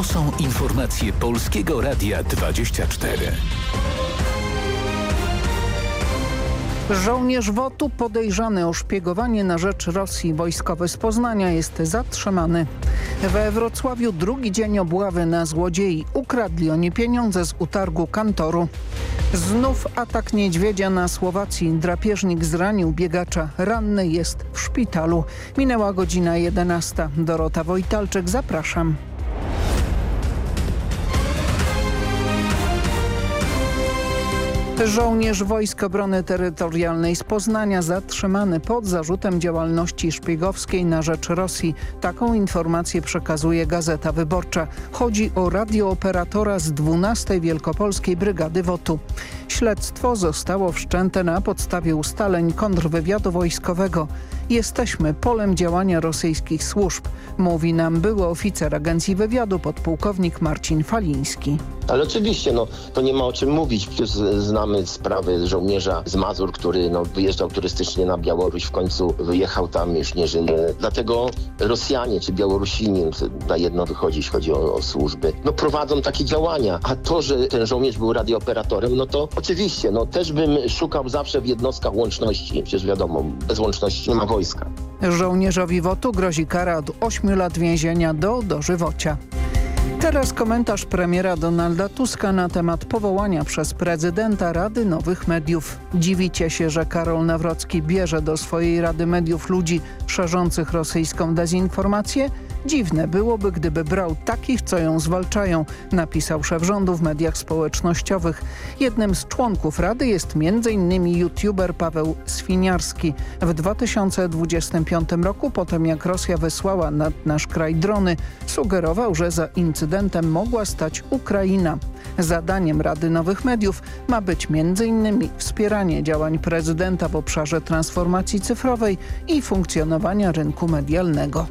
To są informacje Polskiego Radia 24. Żołnierz WOTU podejrzany o szpiegowanie na rzecz Rosji wojskowy z Poznania jest zatrzymany. We Wrocławiu drugi dzień obławy na złodziei. Ukradli oni pieniądze z utargu kantoru. Znów atak niedźwiedzia na Słowacji. Drapieżnik zranił biegacza. Ranny jest w szpitalu. Minęła godzina 11. Dorota Wojtalczyk, zapraszam. Żołnierz Wojsk Obrony Terytorialnej z Poznania zatrzymany pod zarzutem działalności szpiegowskiej na rzecz Rosji. Taką informację przekazuje Gazeta Wyborcza. Chodzi o radiooperatora z 12 Wielkopolskiej Brygady WOTU. Śledztwo zostało wszczęte na podstawie ustaleń kontrwywiadu wojskowego. Jesteśmy polem działania rosyjskich służb, mówi nam były oficer Agencji Wywiadu podpułkownik Marcin Faliński. Ale oczywiście, no, to nie ma o czym mówić. Przecież znamy sprawę żołnierza z Mazur, który no, wyjeżdżał turystycznie na Białoruś, w końcu wyjechał tam, już nie żyje. Dlatego Rosjanie czy Białorusini, na jedno wychodzi, jeśli chodzi o, o służby, no prowadzą takie działania. A to, że ten żołnierz był radiooperatorem, no to oczywiście, no też bym szukał zawsze w jednostkach łączności. Przecież wiadomo, bez łączności nie ma wojska. Żołnierzowi WOTU grozi kara od 8 lat więzienia do dożywocia. Teraz komentarz premiera Donalda Tuska na temat powołania przez prezydenta Rady Nowych Mediów. Dziwicie się, że Karol Nawrocki bierze do swojej Rady Mediów ludzi szerzących rosyjską dezinformację? Dziwne byłoby, gdyby brał takich, co ją zwalczają, napisał szef rządu w mediach społecznościowych. Jednym z członków Rady jest m.in. youtuber Paweł Swiniarski. W 2025 roku, po tym jak Rosja wysłała nad nasz kraj drony, sugerował, że za incydentem mogła stać Ukraina. Zadaniem Rady Nowych Mediów ma być m.in. wspieranie działań prezydenta w obszarze transformacji cyfrowej i funkcjonowania rynku medialnego.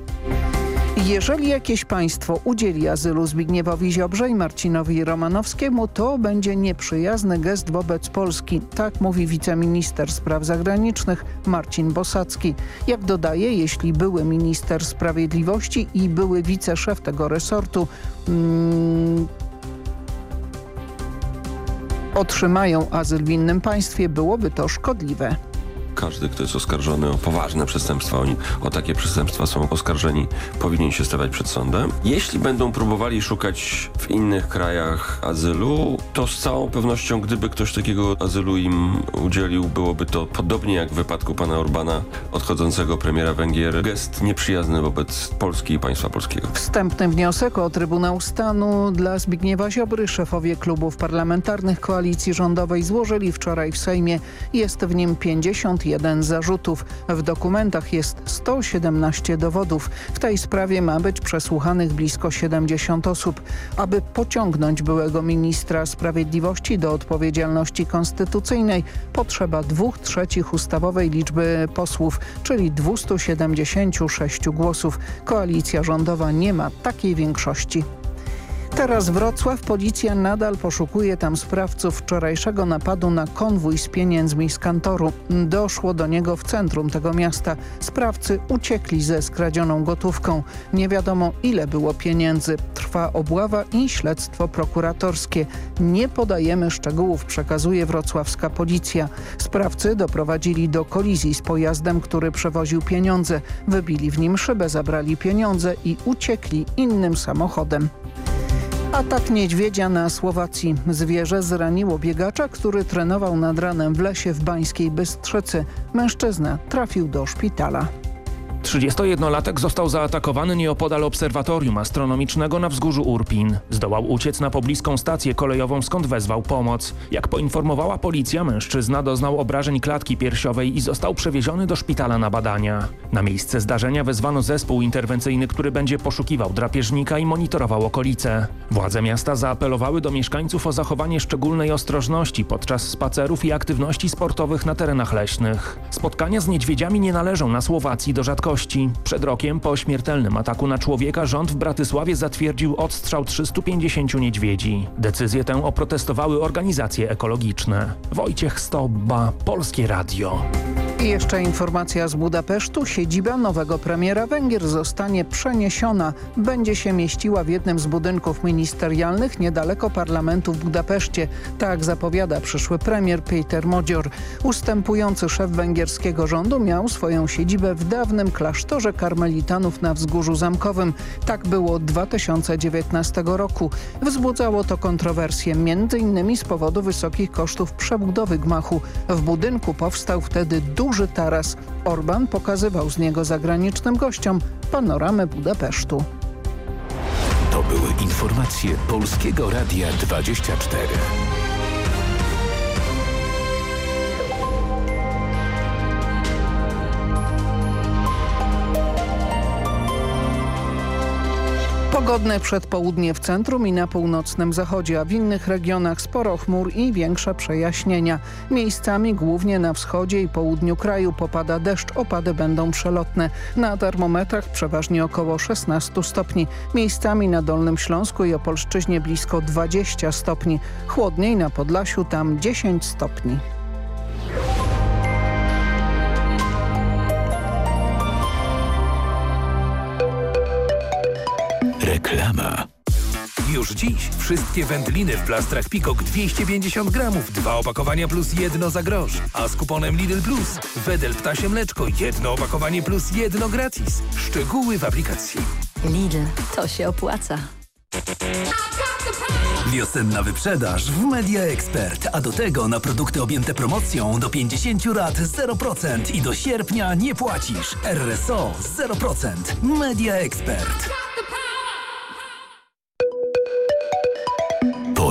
Jeżeli jakieś państwo udzieli azylu Zbigniewowi Ziobrze i Marcinowi Romanowskiemu, to będzie nieprzyjazny gest wobec Polski. Tak mówi wiceminister spraw zagranicznych Marcin Bosacki. Jak dodaje, jeśli były minister sprawiedliwości i były wiceszef tego resortu mm, otrzymają azyl w innym państwie, byłoby to szkodliwe każdy, kto jest oskarżony o poważne przestępstwa, oni o takie przestępstwa są oskarżeni, powinien się stawiać przed sądem. Jeśli będą próbowali szukać w innych krajach azylu, to z całą pewnością, gdyby ktoś takiego azylu im udzielił, byłoby to podobnie jak w wypadku pana Orbana, odchodzącego premiera Węgier, gest nieprzyjazny wobec Polski i państwa polskiego. Wstępny wniosek o Trybunał Stanu dla Zbigniewa Ziobry szefowie klubów parlamentarnych koalicji rządowej złożyli wczoraj w Sejmie. Jest w nim 50 jeden zarzutów. W dokumentach jest 117 dowodów. W tej sprawie ma być przesłuchanych blisko 70 osób. Aby pociągnąć byłego ministra sprawiedliwości do odpowiedzialności konstytucyjnej potrzeba dwóch trzecich ustawowej liczby posłów, czyli 276 głosów. Koalicja rządowa nie ma takiej większości. Teraz Wrocław. Policja nadal poszukuje tam sprawców wczorajszego napadu na konwój z pieniędzmi z kantoru. Doszło do niego w centrum tego miasta. Sprawcy uciekli ze skradzioną gotówką. Nie wiadomo ile było pieniędzy. Trwa obława i śledztwo prokuratorskie. Nie podajemy szczegółów, przekazuje wrocławska policja. Sprawcy doprowadzili do kolizji z pojazdem, który przewoził pieniądze. Wybili w nim szybę, zabrali pieniądze i uciekli innym samochodem. Atak niedźwiedzia na Słowacji. Zwierzę zraniło biegacza, który trenował nad ranem w lesie w Bańskiej Bystrzycy. Mężczyzna trafił do szpitala. 31-latek został zaatakowany nieopodal obserwatorium astronomicznego na wzgórzu Urpin. Zdołał uciec na pobliską stację kolejową, skąd wezwał pomoc. Jak poinformowała policja, mężczyzna doznał obrażeń klatki piersiowej i został przewieziony do szpitala na badania. Na miejsce zdarzenia wezwano zespół interwencyjny, który będzie poszukiwał drapieżnika i monitorował okolice. Władze miasta zaapelowały do mieszkańców o zachowanie szczególnej ostrożności podczas spacerów i aktywności sportowych na terenach leśnych. Spotkania z niedźwiedziami nie należą na Słowacji do rzadkości przed rokiem po śmiertelnym ataku na człowieka rząd w Bratysławie zatwierdził odstrzał 350 niedźwiedzi. Decyzję tę oprotestowały organizacje ekologiczne. Wojciech Stobba, Polskie Radio. I jeszcze informacja z Budapesztu. Siedziba nowego premiera Węgier zostanie przeniesiona. Będzie się mieściła w jednym z budynków ministerialnych niedaleko parlamentu w Budapeszcie. Tak zapowiada przyszły premier Peter Modzior. Ustępujący szef węgierskiego rządu miał swoją siedzibę w dawnym klasztorze karmelitanów na Wzgórzu Zamkowym. Tak było od 2019 roku. Wzbudzało to kontrowersje m.in. z powodu wysokich kosztów przebudowy gmachu. W budynku powstał wtedy duży duży taras. Orban pokazywał z niego zagranicznym gościom panoramę Budapesztu. To były informacje Polskiego Radia 24. Pogodne przedpołudnie w centrum i na północnym zachodzie, a w innych regionach sporo chmur i większe przejaśnienia. Miejscami głównie na wschodzie i południu kraju popada deszcz, opady będą przelotne. Na termometrach przeważnie około 16 stopni. Miejscami na Dolnym Śląsku i Opolszczyźnie blisko 20 stopni. Chłodniej na Podlasiu tam 10 stopni. Reklama. Już dziś wszystkie wędliny w plastrach Pikok 250 gramów, dwa opakowania plus jedno za grosz. A z kuponem Lidl Plus Wedel Ptasie Mleczko jedno opakowanie plus jedno gratis. Szczegóły w aplikacji. Lidl, to się opłaca. Wiosenna wyprzedaż w Media Expert, a do tego na produkty objęte promocją do 50 lat 0% i do sierpnia nie płacisz. RSO 0%. Media Expert.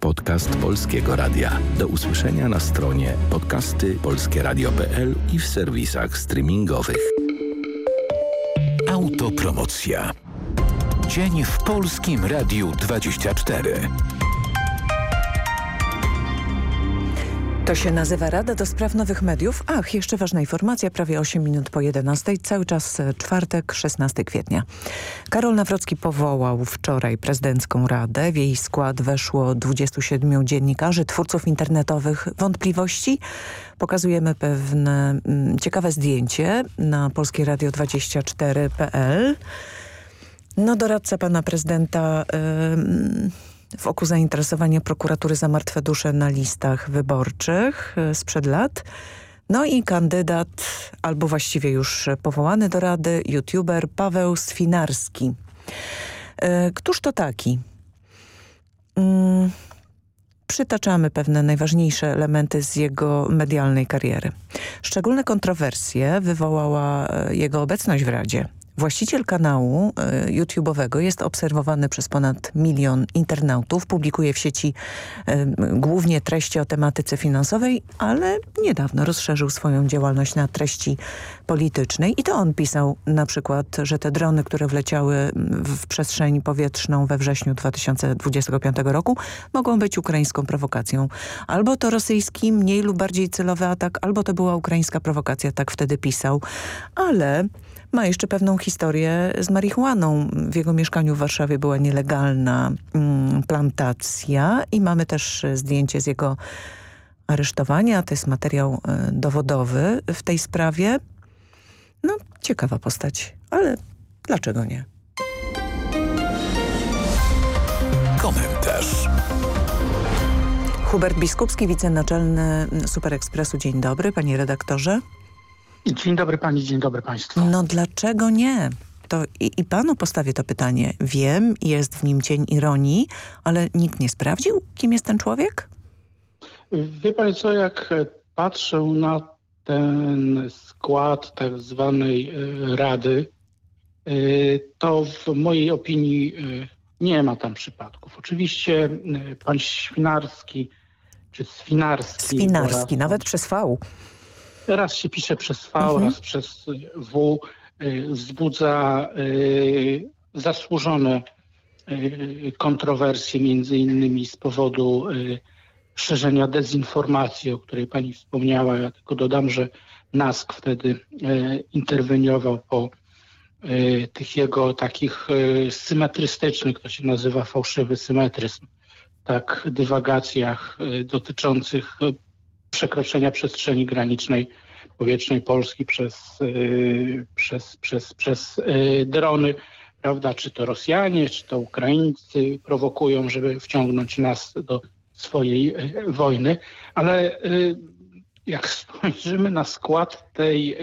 Podcast Polskiego Radia. Do usłyszenia na stronie podcasty polskieradio.pl i w serwisach streamingowych. Autopromocja. Dzień w Polskim Radiu 24. To się nazywa Rada do Spraw Nowych Mediów. Ach, jeszcze ważna informacja, prawie 8 minut po 11, cały czas e, czwartek, 16 kwietnia. Karol Nawrocki powołał wczoraj prezydencką radę. W jej skład weszło 27 dziennikarzy, twórców internetowych. Wątpliwości? Pokazujemy pewne mm, ciekawe zdjęcie na polskieradio24.pl. No doradca pana prezydenta... Yy, wokół zainteresowania prokuratury za martwe dusze na listach wyborczych e, sprzed lat. No i kandydat, albo właściwie już powołany do rady, youtuber Paweł Swinarski. E, któż to taki? Hmm przytaczamy pewne najważniejsze elementy z jego medialnej kariery. Szczególne kontrowersje wywołała e, jego obecność w Radzie. Właściciel kanału y, YouTube'owego jest obserwowany przez ponad milion internautów. Publikuje w sieci y, głównie treści o tematyce finansowej, ale niedawno rozszerzył swoją działalność na treści politycznej. I to on pisał na przykład, że te drony, które wleciały w przestrzeń powietrzną we wrześniu 2025 roku mogą być ukraińską prowokacją. Albo to rosyjski, mniej lub bardziej celowy atak, albo to była ukraińska prowokacja, tak wtedy pisał. Ale ma jeszcze pewną historię z marihuaną. W jego mieszkaniu w Warszawie była nielegalna mm, plantacja i mamy też zdjęcie z jego aresztowania. To jest materiał y, dowodowy w tej sprawie. No, ciekawa postać, ale dlaczego nie? Komentarz. Hubert Biskupski, wicenaczelny Super Ekspresu. Dzień dobry, panie redaktorze. Dzień dobry pani, dzień dobry państwu. No dlaczego nie? To i, i panu postawię to pytanie. Wiem, jest w nim cień ironii, ale nikt nie sprawdził, kim jest ten człowiek? Wie pani co, jak patrzę na ten skład tak zwanej e, rady, to w mojej opinii nie ma tam przypadków. Oczywiście pan Świnarski czy Swinarski. Swinarski, nawet przez V. Raz się pisze przez V, mhm. raz przez W. Wzbudza zasłużone kontrowersje, między innymi z powodu szerzenia dezinformacji, o której pani wspomniała. Ja tylko dodam, że NASK wtedy interweniował po tych jego takich symetrystycznych, to się nazywa fałszywy symetryzm, tak dywagacjach dotyczących przekroczenia przestrzeni granicznej powietrznej Polski przez, przez, przez, przez drony prawda, czy to Rosjanie, czy to Ukraińcy prowokują, żeby wciągnąć nas do swojej e, wojny, ale jak spojrzymy na skład tej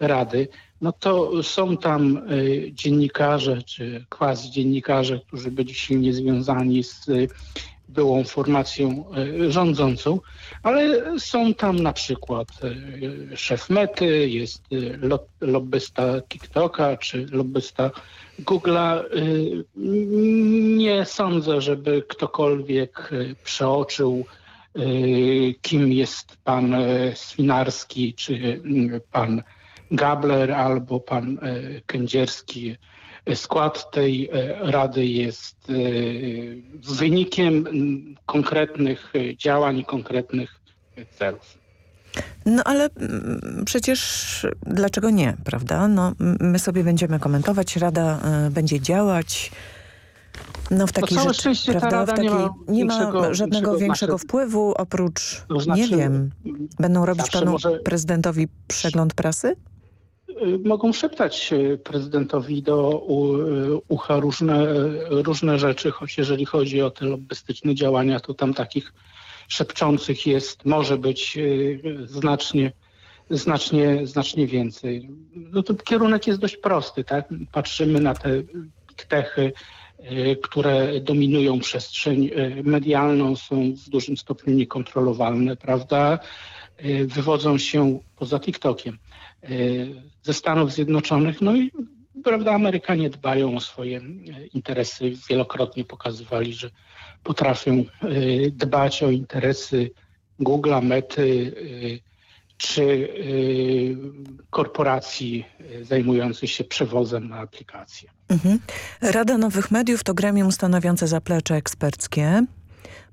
Rady, no to są tam dziennikarze czy quasi dziennikarze, którzy byli silnie związani z byłą formacją rządzącą, ale są tam na przykład szef Mety, jest lobbysta TikToka czy lobbysta Google'a nie sądzę, żeby ktokolwiek przeoczył, kim jest pan Swinarski, czy pan Gabler albo pan Kędzierski. Skład tej rady jest wynikiem konkretnych działań i konkretnych celów. No ale mm, przecież dlaczego nie, prawda? No, my sobie będziemy komentować, Rada będzie działać. No w takiej no rzeczy, prawda? W takiej, nie ma, nie ma żadnego większego znaczy, wpływu oprócz, to znaczy, nie wiem, będą robić panu może... prezydentowi przegląd prasy? Y, mogą szeptać y, prezydentowi do ucha różne, różne rzeczy, choć jeżeli chodzi o te lobbystyczne działania, to tam takich szepczących jest, może być e, znacznie, znacznie, znacznie więcej. No to kierunek jest dość prosty, tak? Patrzymy na te techy, które dominują przestrzeń medialną, są w dużym stopniu niekontrolowalne, prawda? Wywodzą się poza TikTokiem ze Stanów Zjednoczonych, no i prawda, Amerykanie dbają o swoje interesy. Wielokrotnie pokazywali, że potrafią y, dbać o interesy Google'a, Mety czy korporacji zajmujących się przewozem na aplikacje. Mhm. Rada Nowych Mediów to gremium stanowiące zaplecze eksperckie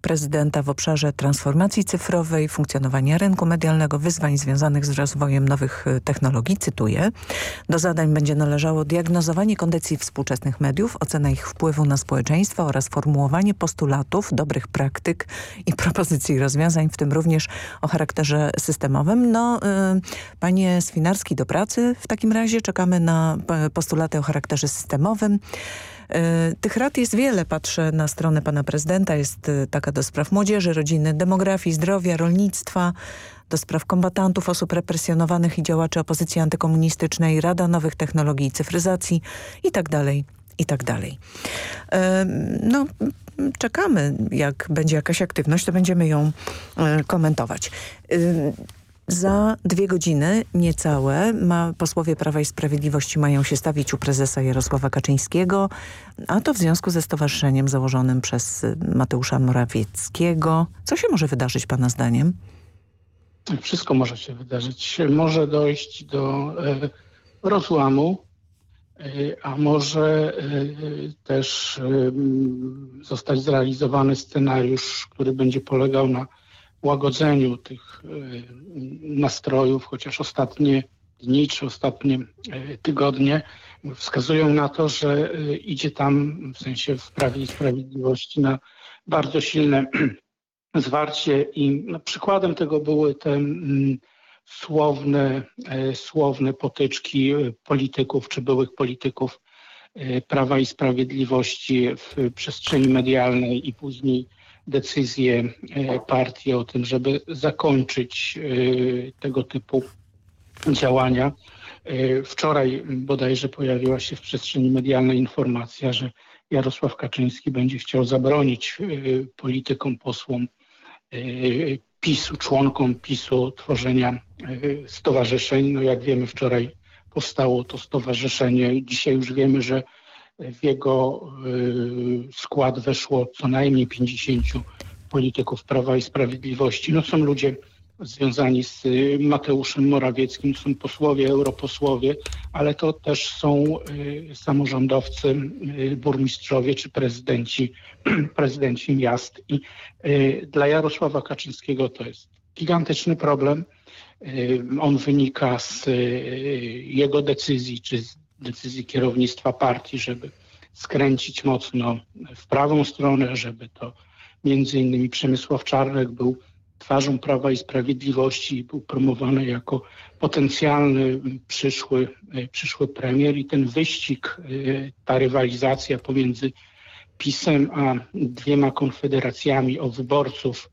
prezydenta w obszarze transformacji cyfrowej, funkcjonowania rynku medialnego, wyzwań związanych z rozwojem nowych y, technologii, cytuję. Do zadań będzie należało diagnozowanie kondycji współczesnych mediów, ocena ich wpływu na społeczeństwo oraz formułowanie postulatów, dobrych praktyk i propozycji rozwiązań, w tym również o charakterze systemowym. No, y, panie Swinarski, do pracy w takim razie czekamy na postulaty o charakterze systemowym. E, tych rad jest wiele. Patrzę na stronę pana prezydenta. Jest e, taka do spraw młodzieży, rodziny, demografii, zdrowia, rolnictwa, do spraw kombatantów, osób represjonowanych i działaczy opozycji antykomunistycznej, Rada Nowych Technologii i Cyfryzacji i tak dalej, i tak. E, no, czekamy. Jak będzie jakaś aktywność, to będziemy ją komentować. Za dwie godziny niecałe ma, posłowie Prawa i Sprawiedliwości mają się stawić u prezesa Jarosława Kaczyńskiego, a to w związku ze stowarzyszeniem założonym przez Mateusza Morawieckiego. Co się może wydarzyć Pana zdaniem? Wszystko może się wydarzyć. Może dojść do e, rozłamu, e, a może e, też e, zostać zrealizowany scenariusz, który będzie polegał na łagodzeniu tych e, nastrojów, chociaż ostatnie dni czy ostatnie e, tygodnie wskazują na to, że e, idzie tam w sensie w Prawie i Sprawiedliwości na bardzo silne zwarcie i no, przykładem tego były te mm, słowne, słowne potyczki polityków czy byłych polityków Prawa i Sprawiedliwości w przestrzeni medialnej i później decyzję e, partii o tym, żeby zakończyć e, tego typu działania. E, wczoraj bodajże pojawiła się w przestrzeni medialnej informacja, że Jarosław Kaczyński będzie chciał zabronić politykom, posłom PiSu, członkom PiSu tworzenia stowarzyszeń. No jak wiemy wczoraj powstało to stowarzyszenie. Dzisiaj już wiemy, że w jego skład weszło co najmniej 50 polityków Prawa i Sprawiedliwości. No są ludzie związani z y, Mateuszem Morawieckim, są posłowie, europosłowie, ale to też są y, samorządowcy, y, burmistrzowie czy prezydenci, prezydenci miast. I dla Jarosława Kaczyńskiego to jest gigantyczny problem. On wynika z jego decyzji, czy z decyzji kierownictwa partii, żeby skręcić mocno w prawą stronę, żeby to między innymi Przemysław Czarnek był twarzą Prawa i Sprawiedliwości i był promowany jako potencjalny przyszły, przyszły premier. I ten wyścig, ta rywalizacja pomiędzy PiSem a dwiema konfederacjami o wyborców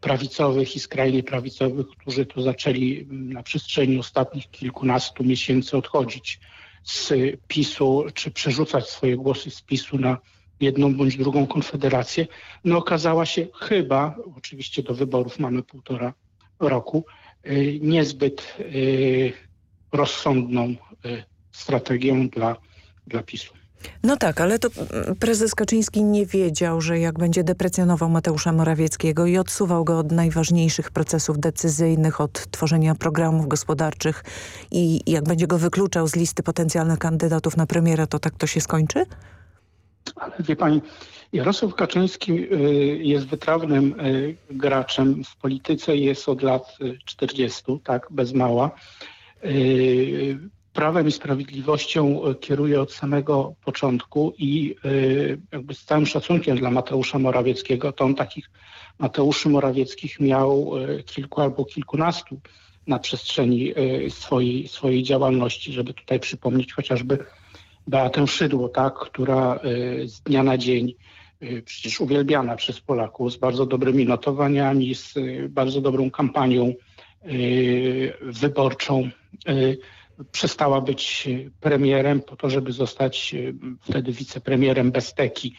prawicowych i skrajnie prawicowych, którzy to zaczęli na przestrzeni ostatnich kilkunastu miesięcy odchodzić z PiSu, czy przerzucać swoje głosy z PiSu na jedną bądź drugą konfederację, no okazała się chyba, oczywiście do wyborów mamy półtora roku, y, niezbyt y, rozsądną y, strategią dla, dla PiSu. No tak, ale to mm, prezes Kaczyński nie wiedział, że jak będzie deprecjonował Mateusza Morawieckiego i odsuwał go od najważniejszych procesów decyzyjnych, od tworzenia programów gospodarczych i jak będzie go wykluczał z listy potencjalnych kandydatów na premiera, to tak to się skończy? Ale wie pani, Jarosław Kaczyński y, jest wytrawnym y, graczem w polityce jest od lat 40, y, tak, bez mała. Prawem i Sprawiedliwością kieruje od samego początku i jakby z całym szacunkiem dla Mateusza Morawieckiego, to on takich Mateuszy Morawieckich miał kilku albo kilkunastu na przestrzeni swojej, swojej działalności, żeby tutaj przypomnieć chociażby Beatę Szydło, tak, która z dnia na dzień przecież uwielbiana przez Polaków z bardzo dobrymi notowaniami, z bardzo dobrą kampanią wyborczą przestała być premierem po to, żeby zostać wtedy wicepremierem Besteki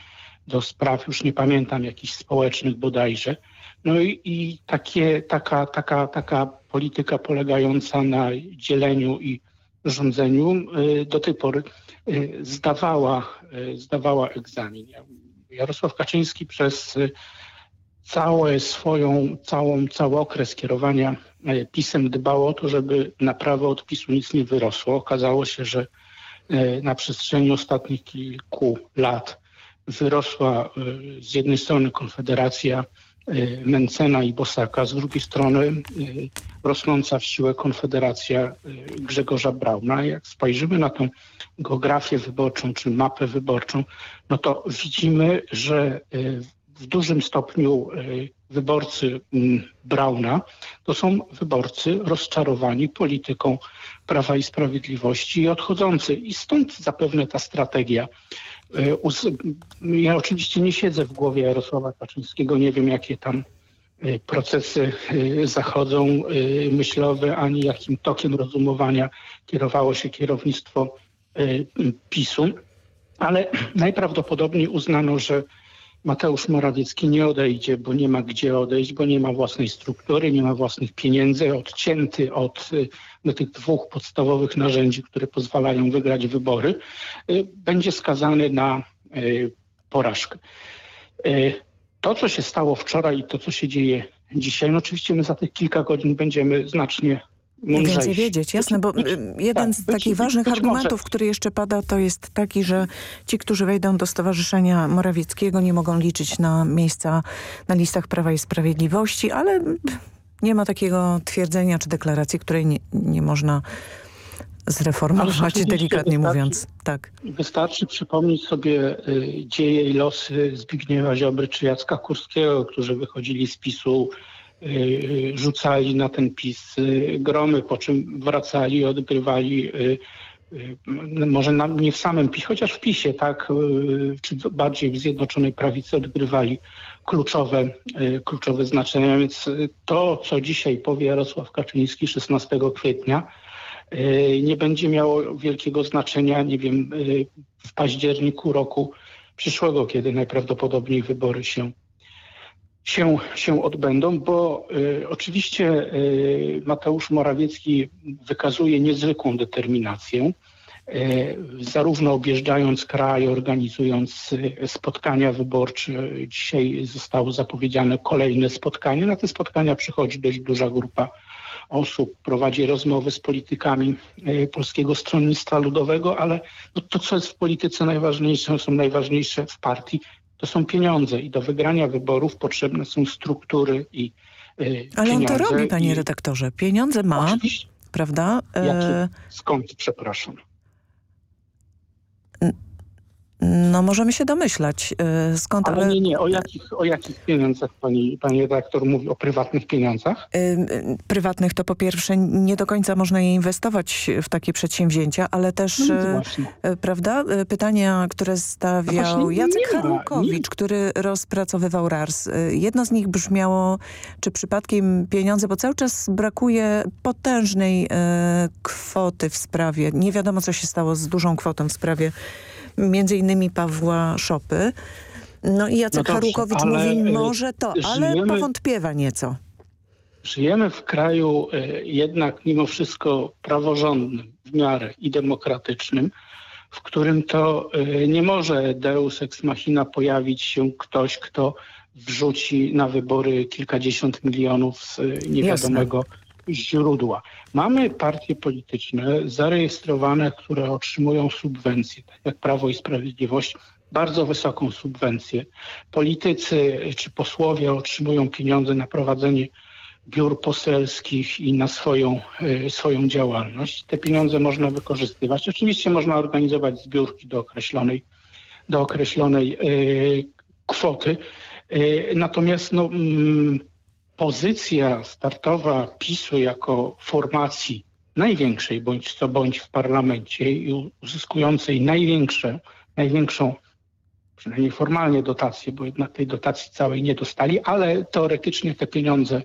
do spraw, już nie pamiętam, jakichś społecznych bodajże. No i, i takie, taka, taka, taka polityka polegająca na dzieleniu i rządzeniu y, do tej pory zdawała, zdawała egzamin. Jarosław Kaczyński przez całe swoją, całą, cały okres kierowania pisem dbał o to, żeby na prawo od PiSu nic nie wyrosło. Okazało się, że na przestrzeni ostatnich kilku lat wyrosła z jednej strony Konfederacja Mencena i Bosaka, z drugiej strony rosnąca w siłę Konfederacja Grzegorza Brauna. Jak spojrzymy na tą geografię wyborczą czy mapę wyborczą, no to widzimy, że w dużym stopniu wyborcy mm, Brauna to są wyborcy rozczarowani polityką Prawa i Sprawiedliwości i odchodzący. I stąd zapewne ta strategia E, ja oczywiście nie siedzę w głowie Jarosława Kaczyńskiego, nie wiem jakie tam e, procesy zachodzą myślowe, ani jakim tokiem rozumowania kierowało się kierownictwo PiSu, ale najprawdopodobniej uznano, że Mateusz Morawiecki nie odejdzie, bo nie ma gdzie odejść, bo nie ma własnej struktury, nie ma własnych pieniędzy, odcięty od no, tych dwóch podstawowych narzędzi, które pozwalają wygrać wybory, y, będzie skazany na y, porażkę. Y, to, co się stało wczoraj i to, co się dzieje dzisiaj, no oczywiście my za tych kilka godzin będziemy znacznie mądrzejsi. Więcej wiedzieć, jasne, bo jeden tak, z takich ważnych argumentów, może. który jeszcze pada, to jest taki, że ci, którzy wejdą do Stowarzyszenia Morawieckiego nie mogą liczyć na miejsca na listach Prawa i Sprawiedliwości, ale nie ma takiego twierdzenia czy deklaracji, której nie, nie można zreformować, delikatnie mówiąc. Tak. Wystarczy przypomnieć sobie y, dzieje i losy Zbigniewa Ziobry czy Jacka Kurskiego, którzy wychodzili z PiSu, y, y, rzucali na ten PiS y, gromy, po czym wracali i odgrywali y, y, może nie w samym PiS, chociaż w PiSie, tak, czy bardziej w Zjednoczonej Prawicy odgrywali kluczowe, y, kluczowe znaczenia. Więc y, to, co dzisiaj powie Jarosław Kaczyński 16 kwietnia, y, nie będzie miało wielkiego znaczenia, nie wiem, w październiku roku przyszłego, kiedy najprawdopodobniej wybory się się, się odbędą, bo y, oczywiście y, Mateusz Morawiecki wykazuje niezwykłą determinację, y, zarówno objeżdżając kraj, organizując y, spotkania wyborcze. Dzisiaj zostało zapowiedziane kolejne spotkanie. Na te spotkania przychodzi dość duża grupa osób, prowadzi rozmowy z politykami y, Polskiego Stronnictwa Ludowego, ale no to, co jest w polityce najważniejsze, są najważniejsze w partii, to są pieniądze i do wygrania wyborów potrzebne są struktury i yy, Ale on to robi, panie i... redaktorze. Pieniądze ma, Oczywiście. prawda? E, Jakie? Skąd, przepraszam? No możemy się domyślać e, skąd, ale... nie, nie, o jakich, o jakich pieniądzach pani, pani redaktor mówi? O prywatnych pieniądzach? Y, prywatnych to po pierwsze nie do końca można je inwestować w takie przedsięwzięcia, ale też, No y, prawda, y, pytania, które stawiał No Jacek nie. który rozpracowywał RARS. Y, Jedno z nich brzmiało, czy przypadkiem pieniądze, bo cały czas brakuje potężnej y, kwoty w sprawie. Nie wiadomo, co się stało z dużą kwotą w sprawie między innymi Pawła Szopy. No i Jacek No ale, mówi, y, może to, ale żyjemy- powątpiewa nieco. Żyjemy w kraju y, jednak mimo wszystko praworządnym w miarę i demokratycznym, w którym to y, nie może deus ex machina pojawić się ktoś, kto wrzuci na wybory kilkadziesiąt milionów z niewiadomego źródła. Mamy partie polityczne zarejestrowane, które otrzymują subwencje, tak jak Prawo i Sprawiedliwość, bardzo wysoką subwencję. Politycy czy posłowie otrzymują pieniądze na prowadzenie biur poselskich i na swoją, y, swoją działalność. Te pieniądze można wykorzystywać. Oczywiście można organizować zbiórki do określonej, do określonej y, kwoty. Y, natomiast no, mm, pozycja startowa PiSu jako formacji największej bądź co bądź w parlamencie i uzyskującej największe, największą przynajmniej formalnie dotację, bo jednak tej dotacji całej nie dostali, ale teoretycznie te pieniądze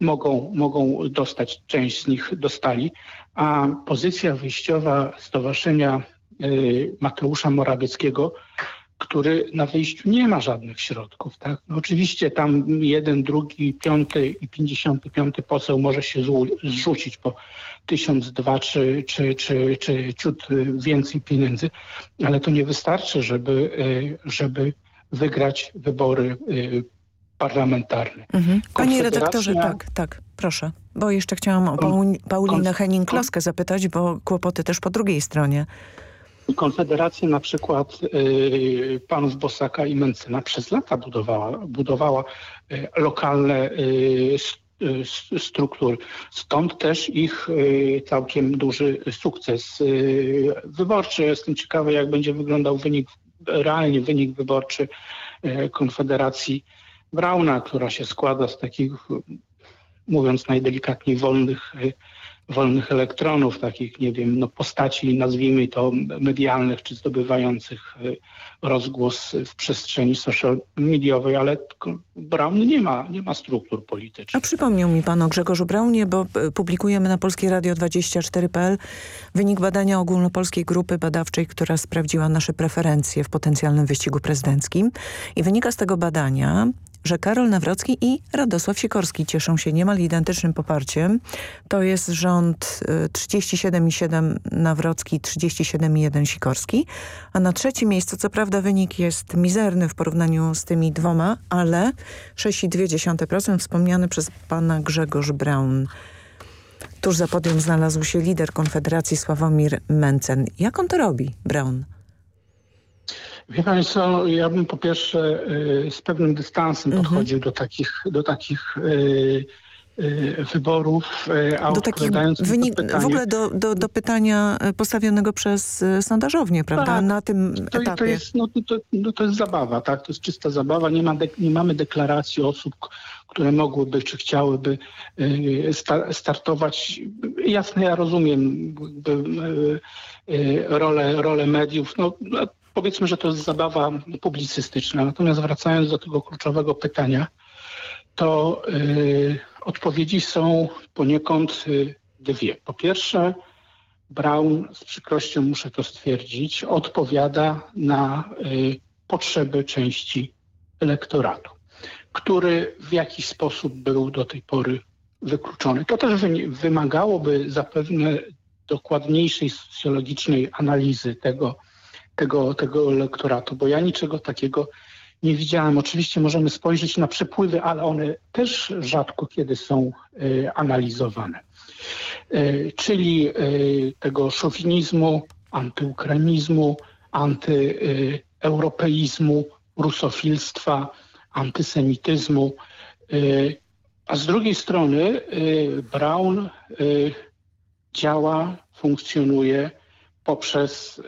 mogą, mogą dostać, część z nich dostali, a pozycja wyjściowa Stowarzyszenia y, Mateusza Morawieckiego, który na wyjściu nie ma żadnych środków. Tak? No oczywiście tam jeden, drugi, piąty i pięćdziesiąty piąty poseł może się zrzucić po tysiąc, dwa czy, czy, czy, czy ciut więcej pieniędzy, ale to nie wystarczy, żeby, y, żeby wygrać wybory y, parlamentarne. Mhm. Panie redaktorze, tak, tak, proszę. Bo jeszcze chciałam o Paul, Paulinę Henning-Kloskę zapytać, bo kłopoty też po drugiej stronie. Konfederacja na przykład y, panów Bosaka i Mencyna przez lata budowała, budowała y, lokalne y, struktury. Stąd też ich całkiem duży sukces wyborczy. Jestem ciekawy, jak będzie wyglądał wynik, realnie wynik wyborczy Konfederacji Brauna, która się składa z takich, mówiąc najdelikatniej, wolnych wolnych elektronów, takich, nie wiem, no postaci, nazwijmy to medialnych, czy zdobywających y, rozgłos w przestrzeni social mediowej, ale Brown nie ma, nie ma struktur politycznych. A przypomniał mi pan o Grzegorzu Braunie, bo e, publikujemy na Polskie Radio 24.pl wynik badania ogólnopolskiej grupy badawczej, która sprawdziła nasze preferencje w potencjalnym wyścigu prezydenckim. I wynika z tego badania, że Karol Nawrocki i Radosław Sikorski cieszą się niemal identycznym poparciem. To jest rząd y, 37,7 Nawrocki, 37,1 Sikorski. A na trzecim miejscu, co prawda wynik jest mizerny w porównaniu z tymi dwoma, ale 6,2% wspomniany przez pana Grzegorz Braun. Tuż za podium znalazł się lider Konfederacji Sławomir Mencen. Jak on to robi, Braun? Wie Państwo, ja bym po pierwsze y, z pewnym dystansem Mhm. podchodził do takich, do takich y, y, wyborów, a Do takich wynik, pytanie, w ogóle do, do, do pytania postawionego przez sondażownię, prawda? Tak, Na tym to, etapie. to, jest, no, to, no, to jest zabawa, tak? To jest czysta zabawa. Nie, ma de, nie mamy deklaracji osób, które mogłyby czy chciałyby sta, startować. Jasne, ja rozumiem rolę, rolę mediów. No, powiedzmy, że to jest zabawa publicystyczna. Natomiast wracając do tego kluczowego pytania, to y, odpowiedzi są poniekąd y, dwie. Po pierwsze, Brown, z przykrością muszę to stwierdzić, odpowiada na y, potrzeby części elektoratu. który w jakiś sposób był do tej pory wykluczony. To też wymagałoby zapewne dokładniejszej socjologicznej analizy tego, tego, tego elektoratu, bo ja niczego takiego nie widziałem. Oczywiście możemy spojrzeć na przepływy, ale one też rzadko kiedy są y, analizowane. Y, czyli y, tego szowinizmu, antyukrainizmu, antyeuropeizmu, rusofilstwa, antysemityzmu. A z drugiej strony Brown działa, funkcjonuje poprzez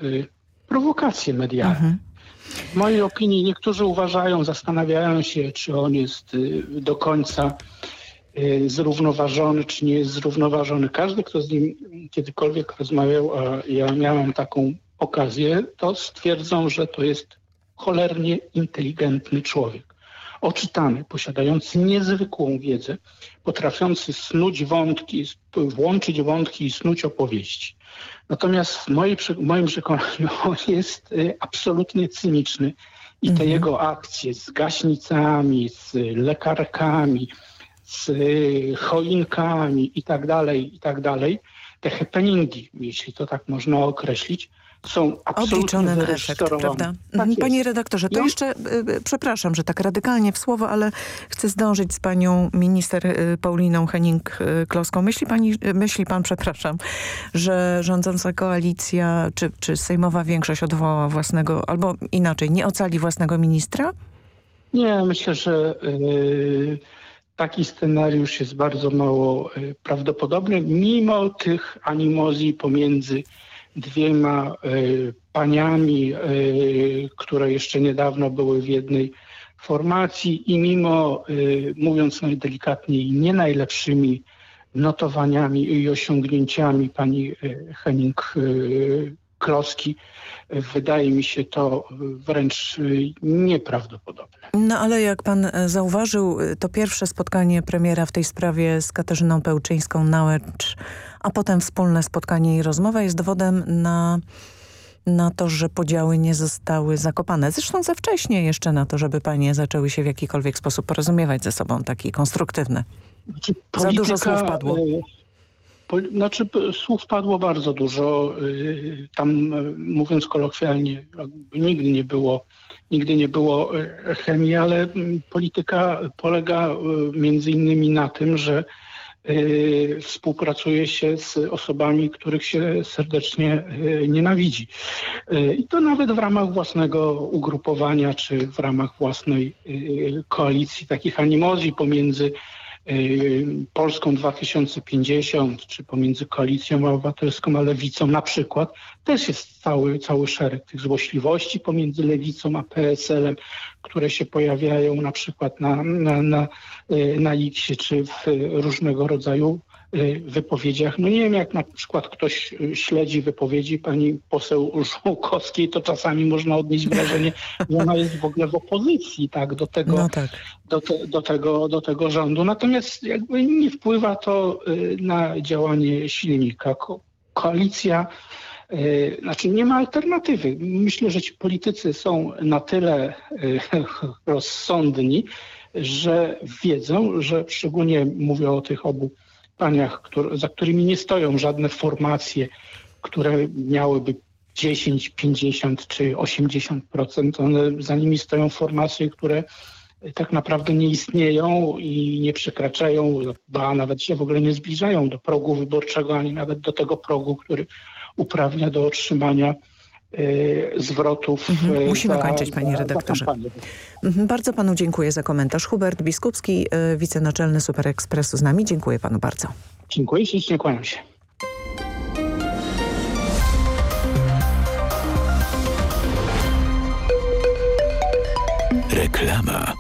prowokacje medialne. Mhm. W mojej opinii niektórzy uważają, zastanawiają się, czy on jest y, do końca y, zrównoważony, czy nie jest zrównoważony. Każdy, kto z nim kiedykolwiek rozmawiał, a ja miałem taką okazję, to stwierdzą, że to jest cholernie inteligentny człowiek. Oczytany, posiadający niezwykłą wiedzę, potrafiący snuć wątki, włączyć wątki i snuć opowieści. Natomiast w, w moim przekonaniu on jest y, absolutnie cyniczny i te mhm. jego akcje z gaśnicami, z lekarkami, z choinkami i tak dalej, i tak dalej, te happeningi, jeśli to tak można określić, są absolutnie na efekt, prawda? Tak. Panie redaktorze, to jeszcze, y, y, przepraszam, że tak radykalnie w słowo, ale chcę zdążyć z panią minister y, Pauliną Henning-Kloską. Myśli, pani, myśli pan, przepraszam, że rządząca koalicja, czy, czy sejmowa większość odwołała własnego, albo inaczej, nie ocali własnego ministra? Nie, myślę, że... Yy taki scenariusz jest bardzo mało prawdopodobny, mimo tych animozji pomiędzy dwiema e, paniami, e, które jeszcze niedawno były w jednej formacji i mimo, e, mówiąc najdelikatniej, nie najlepszymi notowaniami i osiągnięciami pani Henning Kloski, wydaje mi się to wręcz nieprawdopodobne. No ale jak pan zauważył, to pierwsze spotkanie premiera w tej sprawie z Katarzyną Pełczyńską na Łecz a potem wspólne spotkanie i rozmowa jest dowodem na, na to, że podziały nie zostały zakopane. Zresztą za wcześnie jeszcze na to, żeby panie zaczęły się w jakikolwiek sposób porozumiewać ze sobą, taki konstruktywny. Znaczy, polityka, za dużo słów padło. E, po, znaczy słów padło bardzo dużo. E, tam mówiąc kolokwialnie, nigdy nie było nigdy nie było e, chemii, ale polityka polega między innymi na tym, że współpracuje się z osobami, których się serdecznie y, nienawidzi. Y, I to nawet w ramach własnego ugrupowania, czy w ramach własnej koalicji, takich animozji pomiędzy Polską 2050, czy pomiędzy Koalicją Obywatelską a Lewicą na przykład, też jest cały, cały szereg tych złośliwości pomiędzy Lewicą a PSL-em, które się pojawiają na przykład na, na, na, na X czy w różnego rodzaju Y, wypowiedziach. No nie wiem, jak na przykład ktoś y, śledzi wypowiedzi pani poseł Żółkowskiej, to czasami można odnieść wrażenie, że ona jest w ogóle w opozycji tak, do, tego, no tak. Do, te, do, tego, do tego rządu. Natomiast jakby nie wpływa to y, na działanie silnika. Ko koalicja znaczy nie ma alternatywy. Myślę, że ci politycy są na tyle rozsądni, że wiedzą, że szczególnie mówię o tych obu paniach, które, za którymi nie stoją żadne formacje, które miałyby 10, 50 czy 80%. One, za nimi stoją formacje, które tak naprawdę nie istnieją i nie przekraczają, a nawet się w ogóle nie zbliżają do progu wyborczego, ani nawet do tego progu, który uprawnia do otrzymania Y, zwrotów. Mhm. Y, Musimy za, kończyć, panie redaktorze. Mhm. Bardzo panu dziękuję za komentarz. Hubert Biskupski, y, wicenaczelny Super Expressu z nami. Dziękuję panu bardzo. Dziękuję, ślicznie kłaniam się. Reklama.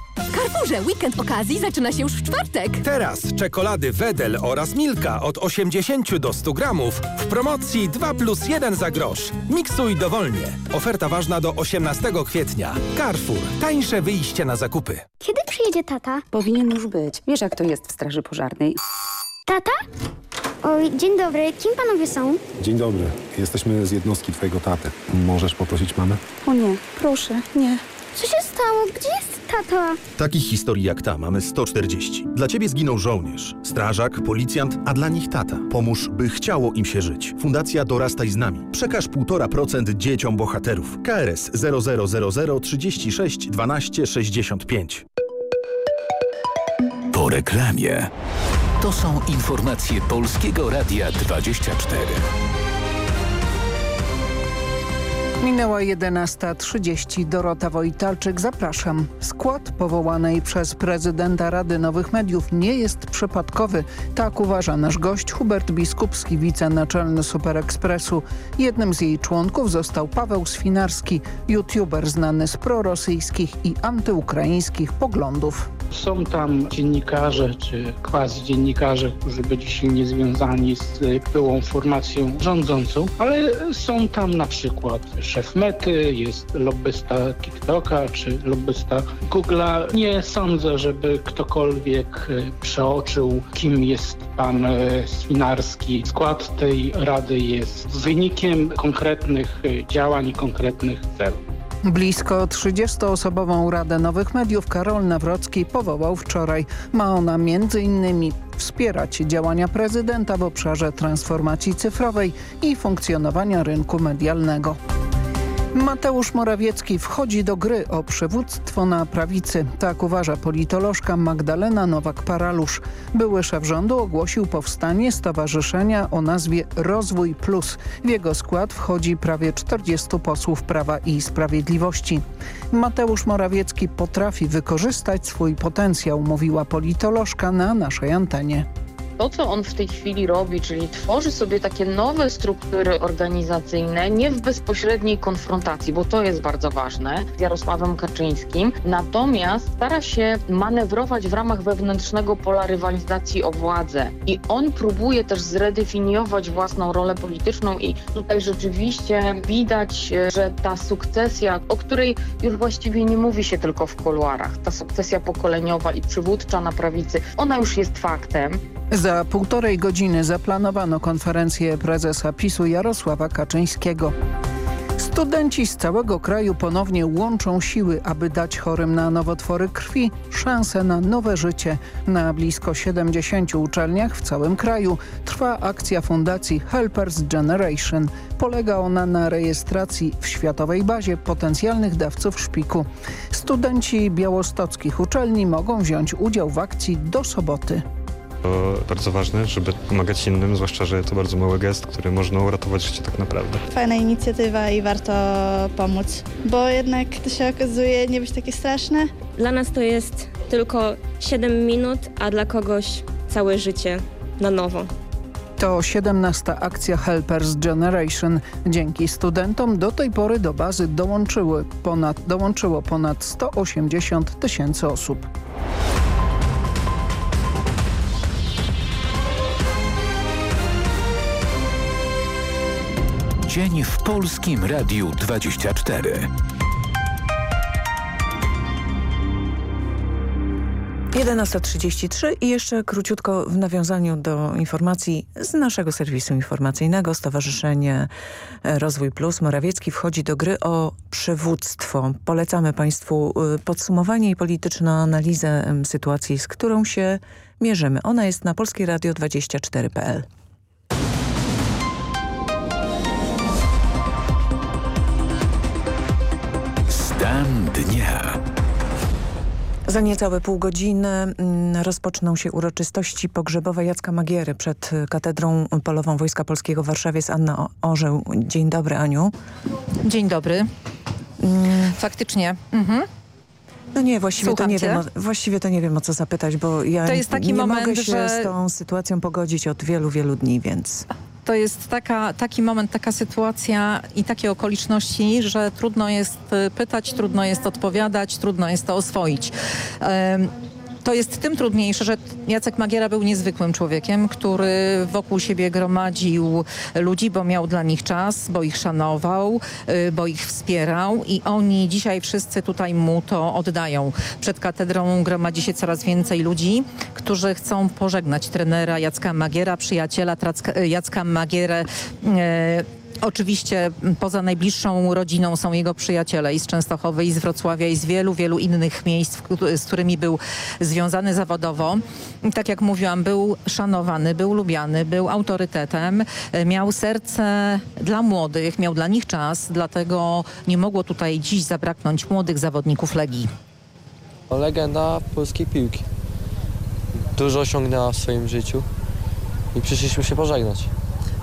Carrefourze weekend okazji zaczyna się już w czwartek. Teraz czekolady Wedel oraz Milka od 80 do 100 gramów w promocji 2 plus 1 za grosz. Miksuj dowolnie. Oferta ważna do 18 kwietnia. Carrefour. Tańsze wyjście na zakupy. Kiedy przyjedzie tata? Powinien już być. Wiesz jak to jest w straży pożarnej. Tata? Oj, dzień dobry. Kim panowie są? Dzień dobry. Jesteśmy z jednostki twojego taty. Możesz poprosić mamę? O nie, proszę, nie. Co się stało? Gdzie jest tata? Takich historii jak ta mamy 140. Dla ciebie zginął żołnierz, strażak, policjant, a dla nich tata. Pomóż, by chciało im się żyć. Fundacja Dorastaj z nami. Przekaż 1,5% dzieciom bohaterów. KRS 0000 36 12 65. Po reklamie. To są informacje Polskiego Radia 24. Minęła 11.30. Dorota Wojtalczyk, zapraszam. Skład powołanej przez prezydenta Rady Nowych Mediów nie jest przypadkowy. Tak uważa nasz gość Hubert Biskupski, wicenaczelny Superekspresu. Jednym z jej członków został Paweł Swinarski, youtuber znany z prorosyjskich i antyukraińskich poglądów. Są tam dziennikarze czy quasi dziennikarze, którzy byli silnie związani z byłą formacją rządzącą, ale są tam na przykład szef Mety, jest lobbysta TikToka czy lobbysta Google'a. Nie sądzę, żeby ktokolwiek przeoczył, kim jest pan Swinarski. Skład tej rady jest wynikiem konkretnych działań i konkretnych celów. Blisko 30-osobową Radę Nowych Mediów Karol Nawrocki powołał wczoraj. Ma ona m.in. wspierać działania prezydenta w obszarze transformacji cyfrowej i funkcjonowania rynku medialnego. Mateusz Morawiecki wchodzi do gry o przywództwo na prawicy. Tak uważa politolożka Magdalena Nowak-Paralusz. Były szef rządu ogłosił powstanie stowarzyszenia o nazwie Rozwój Plus. W jego skład wchodzi prawie 40 posłów Prawa i Sprawiedliwości. Mateusz Morawiecki potrafi wykorzystać swój potencjał, mówiła politolożka na naszej antenie. To, co on w tej chwili robi, czyli tworzy sobie takie nowe struktury organizacyjne, nie w bezpośredniej konfrontacji, bo to jest bardzo ważne, z Jarosławem Kaczyńskim, natomiast stara się manewrować w ramach wewnętrznego pola rywalizacji o władzę. I on próbuje też zredefiniować własną rolę polityczną i tutaj rzeczywiście widać, że ta sukcesja, o której już właściwie nie mówi się tylko w kuluarach, ta sukcesja pokoleniowa i przywódcza na prawicy, ona już jest faktem. Za półtorej godziny zaplanowano konferencję prezesa PiSu Jarosława Kaczyńskiego. Studenci z całego kraju ponownie łączą siły, aby dać chorym na nowotwory krwi szansę na nowe życie. Na blisko 70 uczelniach w całym kraju trwa akcja fundacji Helpers Generation. Polega ona na rejestracji w światowej bazie potencjalnych dawców szpiku. Studenci białostockich uczelni mogą wziąć udział w akcji do soboty. To bardzo ważne, żeby pomagać innym, zwłaszcza, że to bardzo mały gest, który można uratować życie tak naprawdę. Fajna inicjatywa i warto pomóc, bo jednak to się okazuje nie być takie straszne. Dla nas to jest tylko 7 minut, a dla kogoś całe życie na nowo. To 17. akcja Helpers Generation. Dzięki studentom do tej pory do bazy dołączyły ponad, dołączyło ponad 180 tysięcy osób. Dzień w Polskim Radiu 24. 11.33 i jeszcze króciutko w nawiązaniu do informacji z naszego serwisu informacyjnego Stowarzyszenie Rozwój Plus Morawiecki wchodzi do gry o przywództwo. Polecamy Państwu podsumowanie i polityczną analizę sytuacji, z którą się mierzymy. Ona jest na polskieradio24.pl. Za niecałe pół godziny mm, rozpoczną się uroczystości pogrzebowe Jacka Magiery przed Katedrą Polową Wojska Polskiego w Warszawie jest Anna Orzeł. Dzień dobry Aniu. Dzień dobry. Mm. Faktycznie. Mhm. No nie, właściwie to nie, wiem, właściwie to nie wiem o co zapytać, bo ja to jest taki nie moment, mogę się że... z tą sytuacją pogodzić od wielu, wielu dni, więc... To jest taka, taki moment, taka sytuacja i takie okoliczności, że trudno jest pytać, trudno jest odpowiadać, trudno jest to oswoić. To jest tym trudniejsze, że Jacek Magiera był niezwykłym człowiekiem, który wokół siebie gromadził ludzi, bo miał dla nich czas, bo ich szanował, bo ich wspierał i oni dzisiaj wszyscy tutaj mu to oddają. Przed katedrą gromadzi się coraz więcej ludzi, którzy chcą pożegnać trenera Jacka Magiera, przyjaciela Jacka Magierę Oczywiście poza najbliższą rodziną są jego przyjaciele i z Częstochowy, i z Wrocławia, i z wielu, wielu innych miejsc, z którymi był związany zawodowo. Tak jak mówiłam, był szanowany, był lubiany, był autorytetem, miał serce dla młodych, miał dla nich czas, dlatego nie mogło tutaj dziś zabraknąć młodych zawodników Legii. Legenda polskiej piłki. Dużo osiągnęła w swoim życiu i przyszliśmy się pożegnać.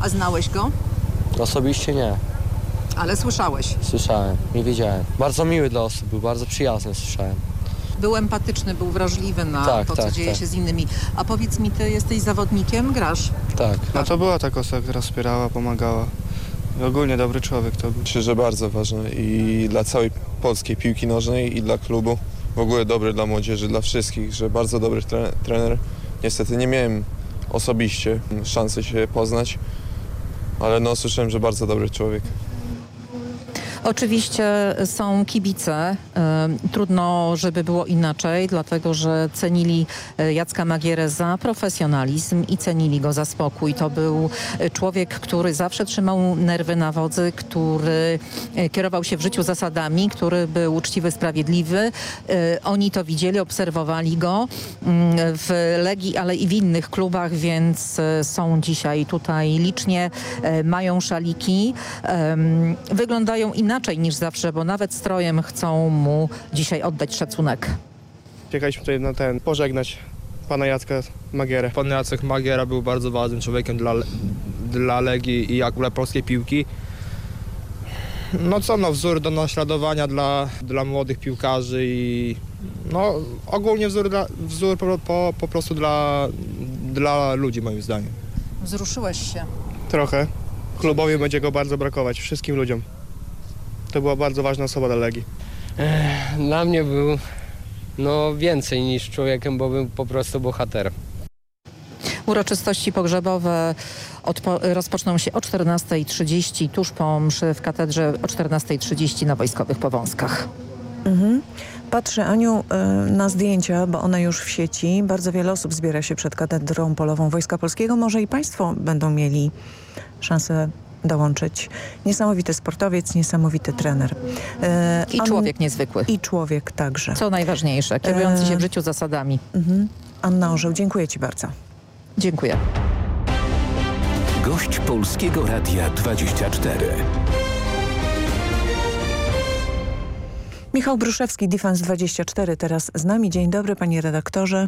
A znałeś go? Osobiście nie. Ale słyszałeś? Słyszałem, nie wiedziałem. Bardzo miły dla osób, był bardzo przyjazny, słyszałem. Był empatyczny, był wrażliwy na tak, to, co tak, dzieje tak. się z innymi. A powiedz mi, ty jesteś zawodnikiem, grasz? Tak. No to była taka osoba, która wspierała, pomagała. I ogólnie dobry człowiek to był. Myślę, że bardzo ważne i dla całej polskiej piłki nożnej i dla klubu. W ogóle dobry dla młodzieży, dla wszystkich, że bardzo dobry tre trener. Niestety nie miałem osobiście szansy się poznać, ale no słyszałem, że bardzo dobry człowiek. Oczywiście są kibice. Y, Trudno, żeby było inaczej, dlatego że cenili y, Jacka Magierę za profesjonalizm i cenili go za spokój. To był y, człowiek, który zawsze trzymał nerwy na wodzy, który kierował się w życiu zasadami, który był uczciwy, sprawiedliwy. Oni to widzieli, obserwowali go mm, w Legii, ale i w innych klubach, więc są dzisiaj tutaj licznie, mają szaliki, wyglądają inaczej niż zawsze, bo nawet strojem chcą mu dzisiaj oddać szacunek. Jechaliśmy tutaj na ten, pożegnać pana Jacka Magierę. Pan Jacek Magiera był bardzo ważnym człowiekiem dla, dla Legii i dla polskiej piłki. No co, no wzór do naśladowania dla, dla młodych piłkarzy i no ogólnie wzór, dla, wzór po, po, po prostu dla, dla ludzi moim zdaniem. Wzruszyłeś się. Trochę. Klubowi będzie go bardzo brakować, wszystkim ludziom. To była bardzo ważna osoba dla Legii. Dla mnie był no, więcej niż człowiekiem, bo był po prostu bohaterem. Uroczystości pogrzebowe rozpoczną się o 14.30 tuż po mszy w katedrze o 14.30 na Wojskowych Powązkach. Mhm. Patrzę, Aniu, y, na zdjęcia, bo one już w sieci. Bardzo wiele osób zbiera się przed katedrą polową Wojska Polskiego. Może i Państwo będą mieli szansę dołączyć. Niesamowity sportowiec, niesamowity trener. E, I An- człowiek niezwykły. I człowiek także. Co najważniejsze, kierujący się w życiu zasadami. Mhm. Anna Orzeł, dziękuję Ci bardzo. Dziękuję. Gość Polskiego Radia 24. Michał Bruszewski, Defense 24, teraz z nami. Dzień dobry, panie redaktorze.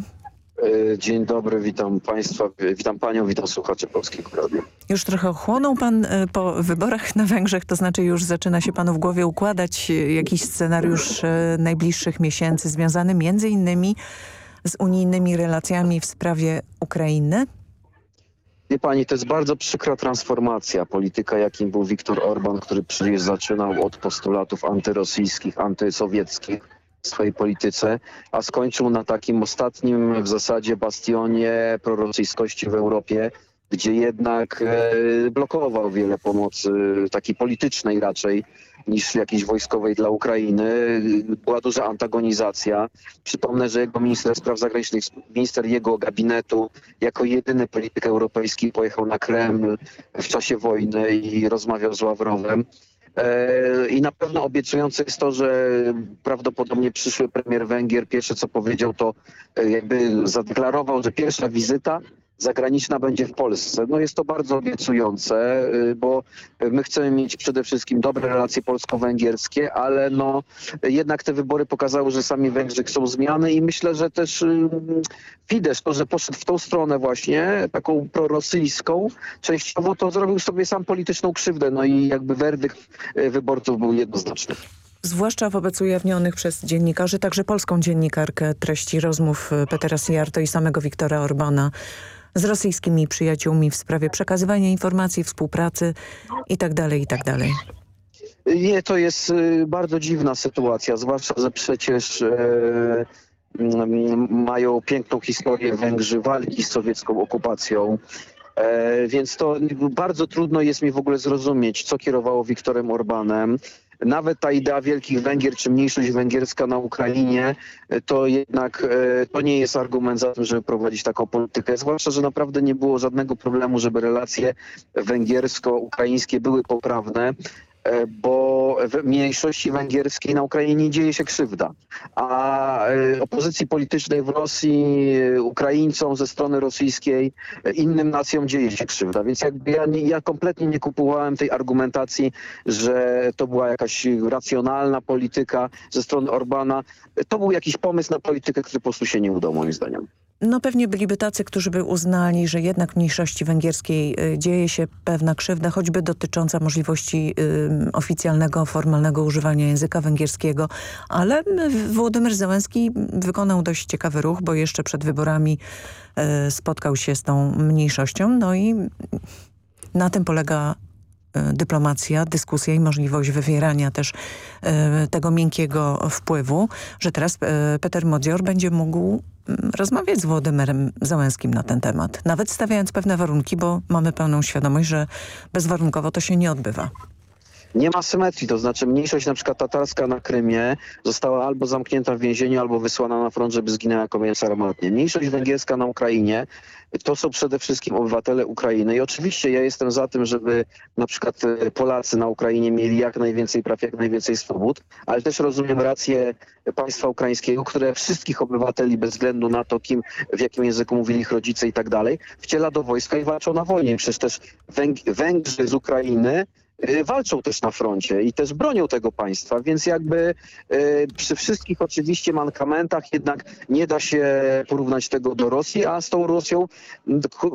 E, Dzień dobry, witam Państwa, e, witam Panią, witam słuchaczy Polskiego Radia. Już trochę ochłonął pan y, po wyborach na Węgrzech, to znaczy już zaczyna się panu w głowie układać y, jakiś scenariusz najbliższych miesięcy związany między innymi z unijnymi relacjami w sprawie Ukrainy? Wie Pani, to jest bardzo przykra transformacja. Polityka, jakim był Viktor Orban, który przecież zaczynał od postulatów antyrosyjskich, antysowieckich swojej polityce, a skończył na takim ostatnim w zasadzie bastionie prorosyjskości w Europie, gdzie jednak e, blokował wiele pomocy, takiej politycznej raczej, niż jakiejś wojskowej dla Ukrainy. Była duża antagonizacja. Przypomnę, że jego minister spraw zagranicznych, minister jego gabinetu, jako jedyny polityk europejski pojechał na Kreml w czasie wojny i rozmawiał z Ławrowem. E, I na pewno obiecujące jest to, że prawdopodobnie przyszły premier Węgier pierwsze co powiedział to e, jakby zadeklarował, że pierwsza wizyta zagraniczna będzie w Polsce. No jest to bardzo obiecujące, y, bo my chcemy mieć przede wszystkim dobre relacje polsko-węgierskie, ale no jednak te wybory pokazały, że sami Węgrzy chcą zmiany i myślę, że też y, Fidesz to, że poszedł w tą stronę właśnie, taką prorosyjską, częściowo to zrobił sobie sam polityczną krzywdę, no i jakby werdykt y, wyborców był jednoznaczny. Zwłaszcza wobec ujawnionych przez dziennikarzy, także polską dziennikarkę treści rozmów y, Petera Sijarto i samego Wiktora Orbana z rosyjskimi przyjaciółmi w sprawie przekazywania informacji, współpracy itd., itd. Nie, to jest y, bardzo dziwna sytuacja, zwłaszcza, że przecież e, mm, mają piękną historię Węgrzy walki z sowiecką okupacją. E, więc to bardzo trudno jest mi w ogóle zrozumieć, co kierowało Wiktorem Orbanem. Nawet ta idea Wielkich Węgier czy mniejszość węgierska na Ukrainie, to jednak to nie jest argument za tym, żeby prowadzić taką politykę. Zwłaszcza, że naprawdę nie było żadnego problemu, żeby relacje węgiersko-ukraińskie były poprawne. E, bo w mniejszości węgierskiej na Ukrainie nie dzieje się krzywda, a e, opozycji politycznej w Rosji, e, Ukraińcom ze strony rosyjskiej, innym nacjom dzieje się krzywda. Więc jakby ja, ja kompletnie nie kupowałem tej argumentacji, że to była jakaś racjonalna polityka ze strony Orbana. To był jakiś pomysł na politykę, który po prostu się nie udał moim zdaniem. No pewnie byliby tacy, którzy by uznali, że jednak mniejszości węgierskiej y, dzieje się pewna krzywda, choćby dotycząca możliwości y, oficjalnego, formalnego używania języka węgierskiego, ale Włodymyr Zełenski wykonał dość ciekawy ruch, bo jeszcze przed wyborami y, spotkał się z tą mniejszością, no i na tym polega y, dyplomacja, dyskusja i możliwość wywierania też y, tego miękkiego wpływu, że teraz y, Peter Modzior będzie mógł rozmawiać z Włodymerem Załęskim na ten temat. Nawet stawiając pewne warunki, bo mamy pełną świadomość, że bezwarunkowo to się nie odbywa nie ma symetrii, to znaczy mniejszość na przykład tatarska na Krymie została albo zamknięta w więzieniu, albo wysłana na front, żeby zginęła jako mięso armatnie. Mniejszość węgierska na Ukrainie to są przede wszystkim obywatele Ukrainy i oczywiście ja jestem za tym, żeby na przykład e, Polacy na Ukrainie mieli jak najwięcej praw, jak najwięcej swobód, ale też rozumiem rację państwa ukraińskiego, które wszystkich obywateli bez względu na to, kim, w jakim języku mówili ich rodzice i tak dalej, wciela do wojska i walczą na wojnie. Przecież też Węg Węgrzy z Ukrainy walczą też na froncie i też bronią tego państwa, więc jakby y, przy wszystkich oczywiście mankamentach jednak nie da się porównać tego do Rosji, a z tą Rosją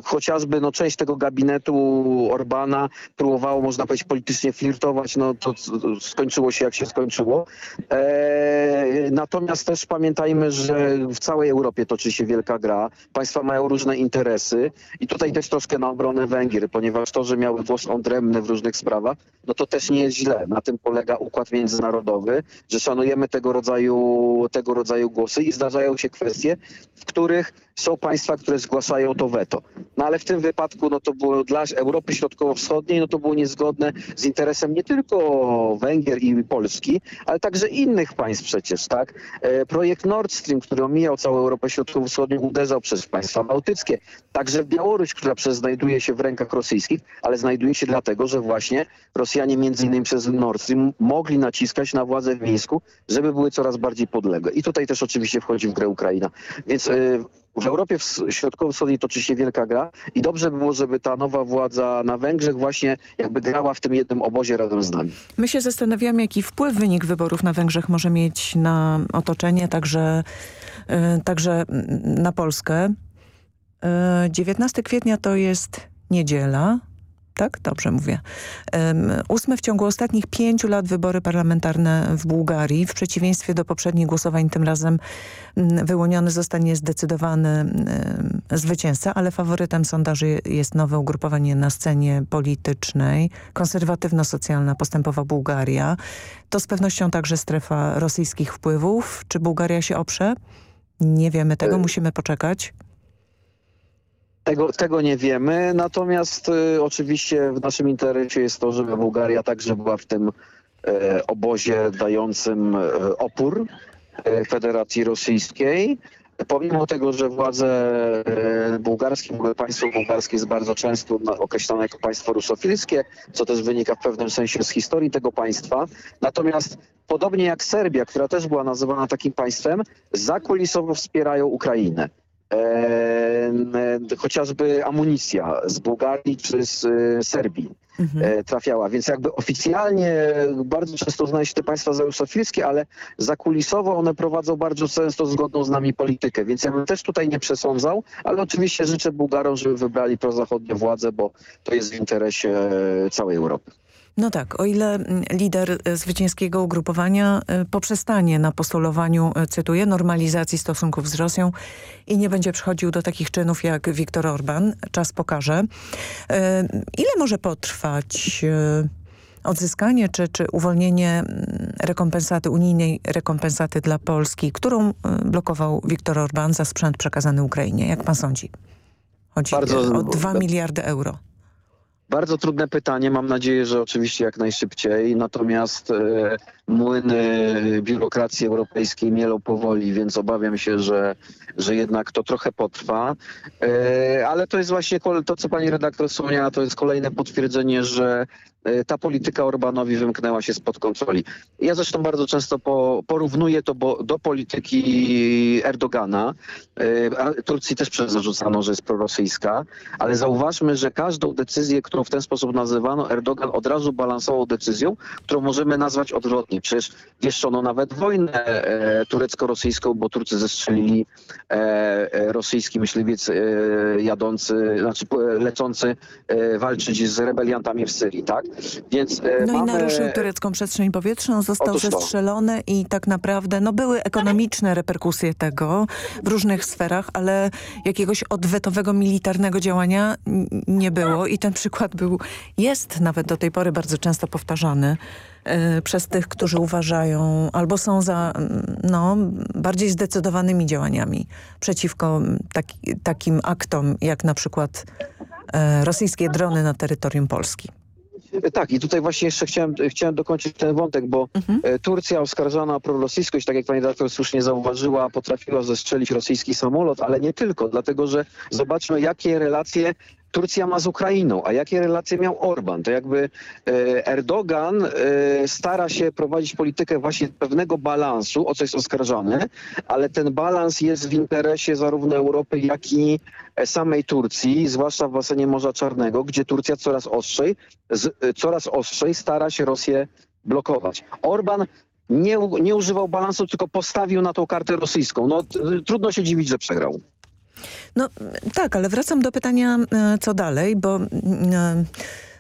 chociażby no, część tego gabinetu Orbana próbowało, można powiedzieć, politycznie flirtować, no to skończyło się jak się skończyło. E, natomiast też pamiętajmy, że w całej Europie toczy się wielka gra, państwa mają różne interesy i tutaj też troszkę na obronę Węgier, ponieważ to, że miały włos odrębny w różnych sprawach, no to też nie jest źle. Na tym polega układ międzynarodowy, że szanujemy tego rodzaju, tego rodzaju głosy i zdarzają się kwestie, w których są państwa, które zgłaszają to weto. No ale w tym wypadku no to było dla Europy Środkowo-Wschodniej no to było niezgodne z interesem nie tylko Węgier i Polski, ale także innych państw przecież, tak? E, projekt Nord Stream, który omijał całą Europę Środkowo-Wschodnią, uderzał przez państwa bałtyckie, także Białoruś, która przez znajduje się w rękach rosyjskich, ale znajduje się dlatego, że właśnie Rosjanie między innymi przez Nord Stream mogli naciskać na władze w Mińsku, żeby były coraz bardziej podległe. I tutaj też oczywiście wchodzi w grę Ukraina. Więc e, w Europie Środkowo-Wschodniej toczy się wielka gra i dobrze by było, żeby ta nowa władza na Węgrzech właśnie jakby grała w tym jednym obozie razem z nami. My się zastanawiamy, jaki wpływ wynik wyborów na Węgrzech może mieć na otoczenie, także, yy, także na Polskę. Yy, 19 kwietnia to jest niedziela tak? Dobrze mówię. Ósme w ciągu ostatnich pięciu lat wybory parlamentarne w Bułgarii. W przeciwieństwie do poprzednich głosowań tym razem mm, wyłoniony zostanie zdecydowany zwycięzca, ale faworytem sondaży jest nowe ugrupowanie na scenie politycznej. Konserwatywno-socjalna postępowa Bułgaria. To z pewnością także strefa rosyjskich wpływów. Czy Bułgaria się oprze? Nie wiemy tego, musimy poczekać. Tego, tego nie wiemy, natomiast y, oczywiście w naszym interesie jest to, żeby Bułgaria także była w tym e, obozie dającym e, opór e, Federacji Rosyjskiej. Pomimo tego, że władze bułgarskie, państwo bułgarskie jest bardzo często określane jako państwo rusofilskie, co też wynika w pewnym sensie z historii tego państwa. Natomiast podobnie jak Serbia, która też była nazywana takim państwem, zakulisowo wspierają Ukrainę chociażby amunicja z Bułgarii czy z e, Serbii mhm. E, trafiała. Więc jakby oficjalnie bardzo często uznają się te państwa za rusofilskie, ale zakulisowo one prowadzą bardzo często zgodną z nami politykę. Więc ja bym też tutaj nie przesądzał, ale oczywiście życzę Bułgarom, żeby wybrali prozachodnie władze, bo to jest w interesie całej Europy. No tak, o ile mm, lider e, zwycięskiego ugrupowania e, poprzestanie na postulowaniu, e, cytuję, normalizacji stosunków z Rosją i nie będzie przychodził do takich czynów jak Viktor Orban, czas pokaże. Ile może potrwać odzyskanie czy, czy uwolnienie mm, rekompensaty, unijnej rekompensaty dla Polski, którą blokował Viktor Orban za sprzęt przekazany Ukrainie? Jak pan sądzi? Chodzi Bardzo... o 2 miliardy euro. Bardzo trudne pytanie, mam nadzieję, że oczywiście jak najszybciej, natomiast e, młyny biurokracji europejskiej mielą powoli, więc obawiam się, że, że jednak to trochę potrwa. E, ale to jest właśnie to, co pani redaktor wspomniała, to jest kolejne potwierdzenie, że ta polityka Orbanowi wymknęła się spod kontroli. Ja zresztą bardzo często po, porównuję to bo, do polityki Erdogana. E, Turcji też zarzucano, że jest prorosyjska, ale zauważmy, że każdą decyzję, którą w ten sposób nazywano, Erdogan od razu balansował decyzją, którą możemy nazwać odwrotnie. Przecież wieszczono nawet wojnę e, turecko-rosyjską, bo Turcy zestrzelili e, e, rosyjski myśliwiec e, jadący, znaczy lecący e, walczyć z rebeliantami w Syrii, tak? Więc e, No mamy... i naruszył turecką przestrzeń powietrzną, został zestrzelony i tak naprawdę no, były ekonomiczne reperkusje tego w różnych sferach, ale jakiegoś odwetowego militarnego działania nie było i ten przykład był, jest nawet do tej pory bardzo często powtarzany y, przez tych, którzy uważają albo są za no, bardziej zdecydowanymi działaniami przeciwko taki, takim aktom jak na przykład y, rosyjskie drony na terytorium Polski. Tak, i tutaj właśnie jeszcze chciałem, chciałem dokończyć ten wątek, bo mhm. E, Turcja oskarżana o prorosyjskość, tak jak pani redaktor słusznie zauważyła, potrafiła zestrzelić rosyjski samolot, ale nie tylko, dlatego że zobaczmy, jakie relacje Turcja ma z Ukrainą, a jakie relacje miał Orban? To jakby e, Erdogan e, stara się prowadzić politykę właśnie pewnego balansu, o co jest oskarżany, ale ten balans jest w interesie zarówno Europy, jak i samej Turcji, zwłaszcza w basenie Morza Czarnego, gdzie Turcja coraz ostrzej, coraz ostrzej stara się Rosję blokować. Orban nie, nie używał balansu, tylko postawił na tą kartę rosyjską. No, trudno się dziwić, że przegrał. No tak, ale wracam do pytania, e, co dalej, bo... E,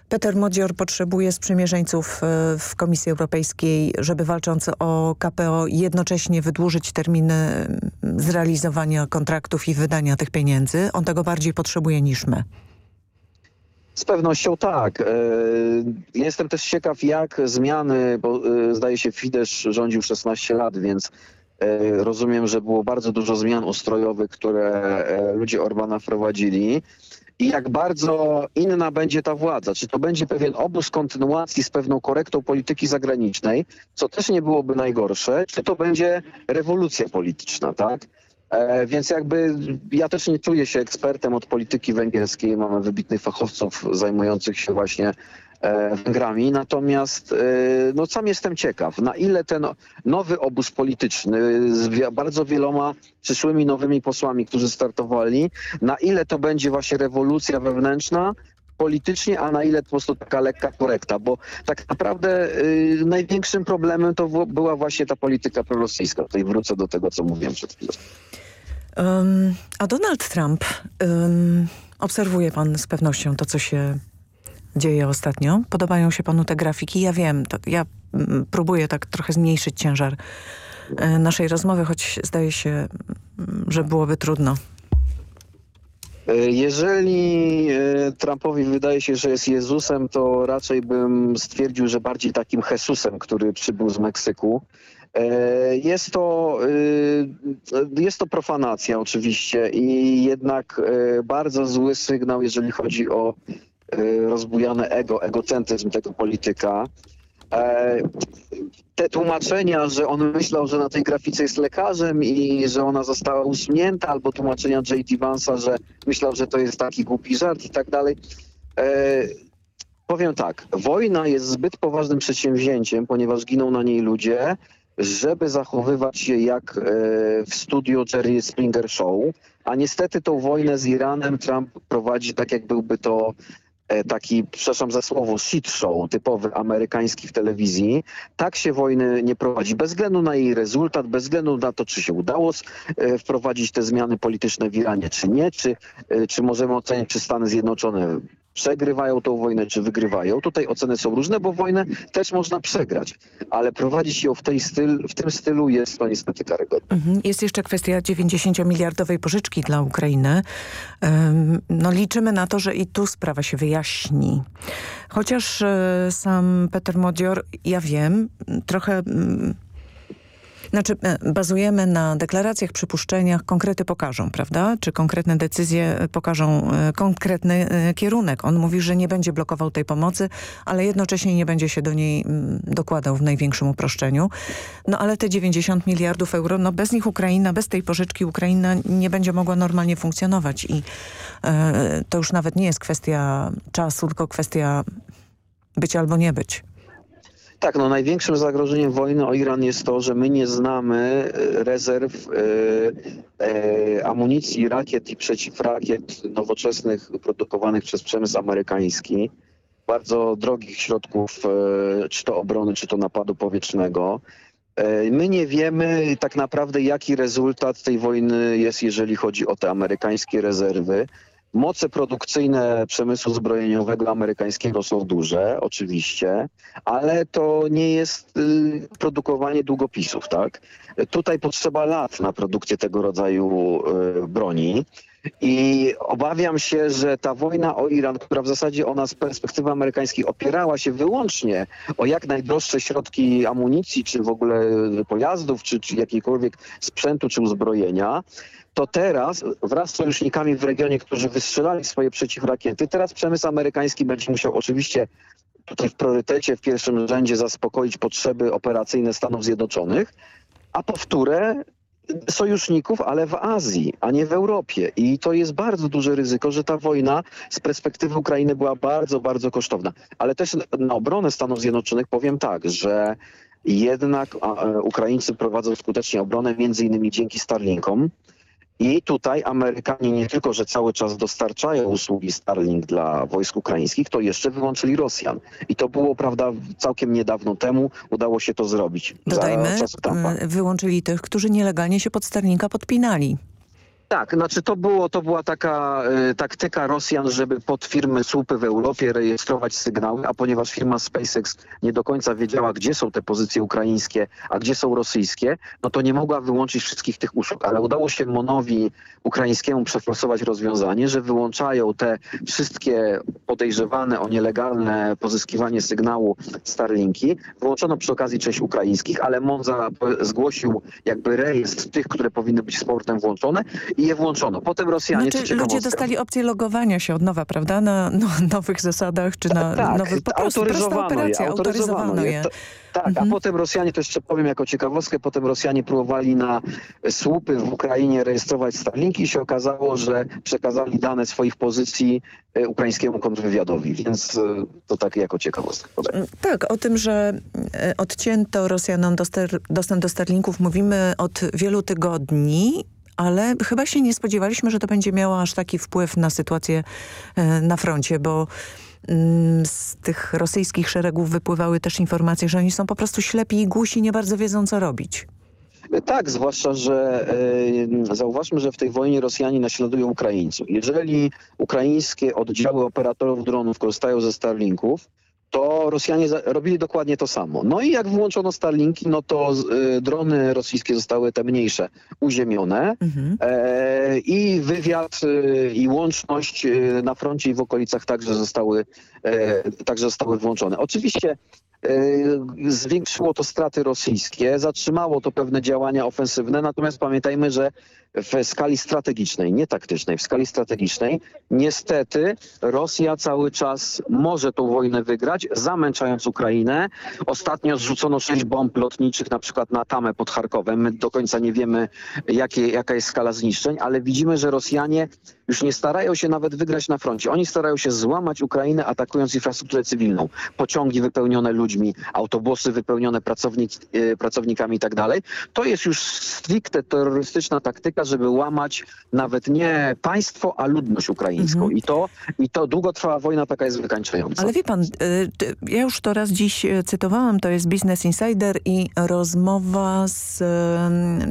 Peter Modzior potrzebuje sprzymierzeńców e, w Komisji Europejskiej, żeby walcząc o KPO jednocześnie wydłużyć terminy zrealizowania kontraktów i wydania tych pieniędzy. On tego bardziej potrzebuje niż my. Z pewnością tak. Jestem też ciekaw, jak zmiany, bo zdaje się Fidesz rządził 16 lat, więc rozumiem, że było bardzo dużo zmian ustrojowych, które e, ludzie Orbana wprowadzili. I jak bardzo inna będzie ta władza? Czy to będzie pewien obóz kontynuacji z pewną korektą polityki zagranicznej, co też nie byłoby najgorsze, czy to będzie rewolucja polityczna, tak? E, więc jakby ja też nie czuję się ekspertem od polityki węgierskiej. Mamy wybitnych fachowców zajmujących się właśnie E, Węgrami. Natomiast e, no, sam jestem ciekaw, na ile ten nowy obóz polityczny z bardzo wieloma przyszłymi nowymi posłami, którzy startowali, na ile to będzie właśnie rewolucja wewnętrzna, politycznie, a na ile po prostu taka lekka korekta, bo tak naprawdę y, największym problemem to była właśnie ta polityka prorosyjska. Tutaj wrócę do tego, co mówiłem przed chwilą. Um, a Donald Trump, um, obserwuje pan z pewnością to, co się dzieje ostatnio. Podobają się panu te grafiki? Ja wiem, to ja mm, próbuję tak trochę zmniejszyć ciężar e, naszej rozmowy, choć zdaje się, mm, że byłoby trudno. E, jeżeli e, Trumpowi wydaje się, że jest Jezusem, to raczej bym stwierdził, że bardziej takim Jesusem, który przybył z Meksyku. Jest to, jest to profanacja oczywiście i jednak bardzo zły sygnał, jeżeli chodzi o rozbujane ego, egocentryzm tego polityka. E, te tłumaczenia, że on myślał, że na tej grafice jest lekarzem i że ona została usunięta, albo tłumaczenia J.D. Vansa, że myślał, że to jest taki głupi żart i tak dalej. E, powiem tak, wojna jest zbyt poważnym przedsięwzięciem, ponieważ giną na niej ludzie, żeby zachowywać się jak e, w studiu Jerry Springer Show, a niestety tą wojnę z Iranem Trump prowadzi tak, jak byłby to taki, przepraszam za słowo, shit show typowy amerykański w telewizji. Tak się wojny nie prowadzi, bez względu na jej rezultat, bez względu na to, czy się udało e, wprowadzić te zmiany polityczne w Iranie, czy nie, czy, e, czy możemy ocenić, czy Stany Zjednoczone przegrywają tą wojnę, czy wygrywają. Tutaj oceny są różne, bo wojnę też można przegrać, ale prowadzić ją w, tej styl, w tym stylu jest to niestety karygodne. Mhm. Jest jeszcze kwestia 90-miliardowej pożyczki dla Ukrainy. no liczymy na to, że i tu sprawa się wyjaśni. Chociaż e, sam Peter Modior, ja wiem, trochę... Znaczy e, bazujemy na deklaracjach, przypuszczeniach, konkrety pokażą, prawda? Czy konkretne decyzje pokażą e, konkretny e, kierunek. On mówi, że nie będzie blokował tej pomocy, ale jednocześnie nie będzie się do niej mm, dokładał w największym uproszczeniu. No ale te 90 miliardów euro, no bez nich Ukraina, bez tej pożyczki Ukraina nie będzie mogła normalnie funkcjonować i e, to już nawet nie jest kwestia czasu, tylko kwestia być albo nie być. Tak, no największym zagrożeniem wojny o Iran jest to, że my nie znamy e, rezerw e, e, amunicji, rakiet i przeciwrakiet nowoczesnych produkowanych przez przemysł amerykański. Bardzo drogich środków, e, czy to obrony, czy to napadu powietrznego. E, My nie wiemy tak naprawdę, jaki rezultat tej wojny jest, jeżeli chodzi o te amerykańskie rezerwy. Moce produkcyjne przemysłu zbrojeniowego amerykańskiego są duże, oczywiście, ale to nie jest y, produkowanie długopisów, tak? Tutaj potrzeba lat na produkcję tego rodzaju y, broni. I obawiam się, że ta wojna o Iran, która w zasadzie ona z perspektywy amerykańskiej opierała się wyłącznie o jak najdroższe środki amunicji, czy w ogóle pojazdów, czy, czy jakiejkolwiek sprzętu, czy uzbrojenia, to teraz wraz z sojusznikami w regionie, którzy wystrzelali swoje przeciwrakiety, teraz przemysł amerykański będzie musiał oczywiście tutaj w priorytecie, w pierwszym rzędzie zaspokoić potrzeby operacyjne Stanów Zjednoczonych, a powtórę sojuszników, ale w Azji, a nie w Europie. I to jest bardzo duże ryzyko, że ta wojna z perspektywy Ukrainy była bardzo, bardzo kosztowna. Ale też na obronę Stanów Zjednoczonych powiem tak, że jednak e, Ukraińcy prowadzą skutecznie obronę, między innymi dzięki Starlinkom. I tutaj Amerykanie nie tylko, że cały czas dostarczają usługi Starlink dla wojsk ukraińskich, to jeszcze wyłączyli Rosjan. I to było, prawda, całkiem niedawno temu udało się to zrobić. Dodajmy, y, wyłączyli tych, którzy nielegalnie się pod Starlinka podpinali. Tak, znaczy to, było, to była taka e, taktyka Rosjan, żeby pod firmy słupy w Europie rejestrować sygnały, a ponieważ firma SpaceX nie do końca wiedziała, gdzie są te pozycje ukraińskie, a gdzie są rosyjskie, no to nie mogła wyłączyć wszystkich tych usług, ale udało się Monowi ukraińskiemu przeforsować rozwiązanie, że wyłączają te wszystkie podejrzewane o nielegalne pozyskiwanie sygnału Starlinki. Wyłączono przy okazji część ukraińskich, ale Mon zgłosił jakby rejestr tych, które powinny być z włączone i je włączono. Potem Rosjanie... Znaczy, ludzie ciekawostka. dostali opcję logowania się od nowa, prawda? Na no, nowych zasadach, czy na tak, nowych... Po prostu prosta operacja, je, autoryzowano je. To- Tak, a potem Rosjanie, to jeszcze powiem jako ciekawostkę, potem Rosjanie próbowali na słupy w Ukrainie rejestrować Starlinki i się okazało, że przekazali dane swoich pozycji e, ukraińskiemu kontrwywiadowi, więc e, to tak jako ciekawostkę podaję. Tak, o tym, że e, odcięto Rosjanom dostęp do Starlinków mówimy od wielu tygodni, ale chyba się nie spodziewaliśmy, że to będzie miało aż taki wpływ na sytuację e, na froncie, bo mm, z tych rosyjskich szeregów wypływały też informacje, że oni są po prostu ślepi i głusi, nie bardzo wiedzą co robić. Tak, zwłaszcza, że e, zauważmy, że w tej wojnie Rosjanie naśladują Ukraińców. Jeżeli ukraińskie oddziały operatorów dronów korzystają ze Starlinków, to Rosjanie robili dokładnie to samo. No i jak włączono Starlinki, no to y, drony rosyjskie zostały te mniejsze uziemione e, i wywiad y, i łączność y, na froncie i w okolicach także zostały, e, także zostały włączone. Oczywiście e, zwiększyło to straty rosyjskie, zatrzymało to pewne działania ofensywne, natomiast pamiętajmy, że w skali strategicznej, nie taktycznej, w skali strategicznej, niestety Rosja cały czas może tą wojnę wygrać, zamęczając Ukrainę. Ostatnio zrzucono sześć bomb lotniczych na przykład na Tamę pod Charkowem. My do końca nie wiemy, jakie, jaka jest skala zniszczeń, ale widzimy, że Rosjanie już nie starają się nawet wygrać na froncie. Oni starają się złamać Ukrainę, atakując infrastrukturę cywilną. Pociągi wypełnione ludźmi, autobusy wypełnione pracownik, e, pracownikami i tak dalej. To jest już stricte terrorystyczna taktyka, żeby łamać nawet nie państwo, a ludność ukraińską. I, to, I to długotrwała wojna taka jest wykańczająca. Ale wie pan, y, ja już to raz dziś y, cytowałam, to jest Business Insider i rozmowa z y,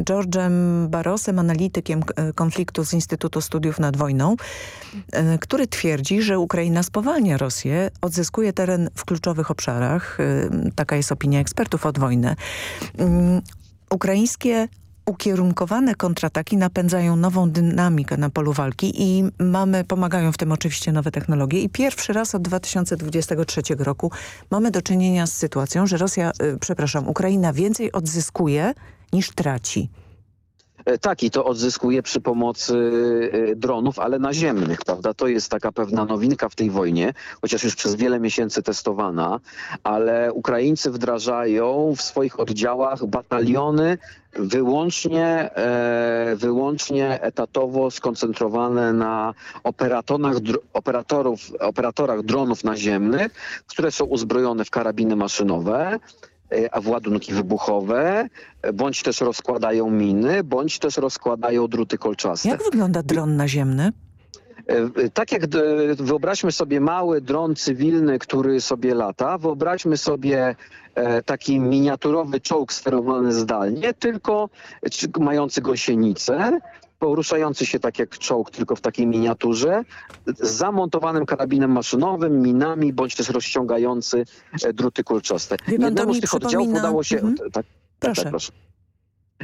George'em Barosem, analitykiem konfliktu z Instytutu Studiów nad Wojną, który twierdzi, że Ukraina spowalnia Rosję, odzyskuje teren w kluczowych obszarach. Taka jest opinia ekspertów od wojny. Ukraińskie ukierunkowane kontrataki napędzają nową dynamikę na polu walki i mamy, pomagają w tym oczywiście nowe technologie i pierwszy raz od 2023 roku mamy do czynienia z sytuacją, że Rosja, y, przepraszam, Ukraina więcej odzyskuje niż traci. E, tak, i to odzyskuje przy pomocy e, dronów, ale naziemnych, prawda? To jest taka pewna nowinka w tej wojnie, chociaż już przez wiele miesięcy testowana, ale Ukraińcy wdrażają w swoich oddziałach bataliony wyłącznie, e, wyłącznie etatowo skoncentrowane na operatorów, operatorach dronów naziemnych, które są uzbrojone w karabiny maszynowe, E, w ładunki wybuchowe, bądź też rozkładają miny, bądź też rozkładają druty kolczaste. Jak wygląda dron naziemny? E, e, tak jak wyobraźmy sobie mały dron cywilny, który sobie lata, wyobraźmy sobie taki miniaturowy czołg sterowany zdalnie, tylko mający gąsienicę, poruszający się tak jak czołg, tylko w takiej miniaturze, z zamontowanym karabinem maszynowym, minami, bądź też rozciągający e, druty kulczaste. Jednemu z tych oddziałów udało się... Mhm. Tak, proszę. Tak, proszę.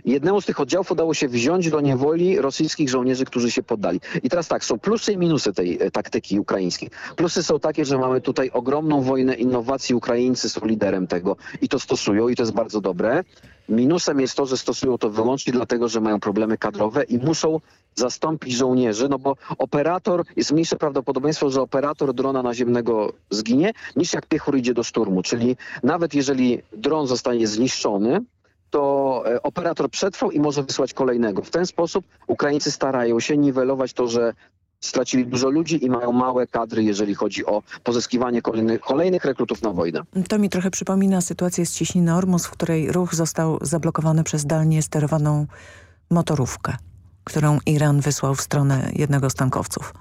Jednemu z tych oddziałów udało się wziąć do niewoli rosyjskich żołnierzy, którzy się poddali. I teraz tak, są plusy i minusy tej e, taktyki ukraińskiej. Plusy są takie, że mamy tutaj ogromną wojnę innowacji. Ukraińcy są liderem tego i to stosują i to jest bardzo dobre. Minusem jest to, że stosują to wyłącznie dlatego, że mają problemy kadrowe i muszą zastąpić żołnierzy, no bo operator, jest mniejsze prawdopodobieństwo, że operator drona naziemnego zginie, niż jak piechur idzie do szturmu. Czyli nawet jeżeli dron zostanie zniszczony, to e, operator przetrwał i może wysłać kolejnego. W ten sposób Ukraińcy starają się niwelować to, że stracili dużo ludzi i mają małe kadry, jeżeli chodzi o pozyskiwanie kolejnych, kolejnych rekrutów na wojnę. To mi trochę przypomina sytuację z Cieśniny Ormus, w której ruch został zablokowany przez dalnie sterowaną motorówkę, którą Iran wysłał w stronę jednego z tankowców.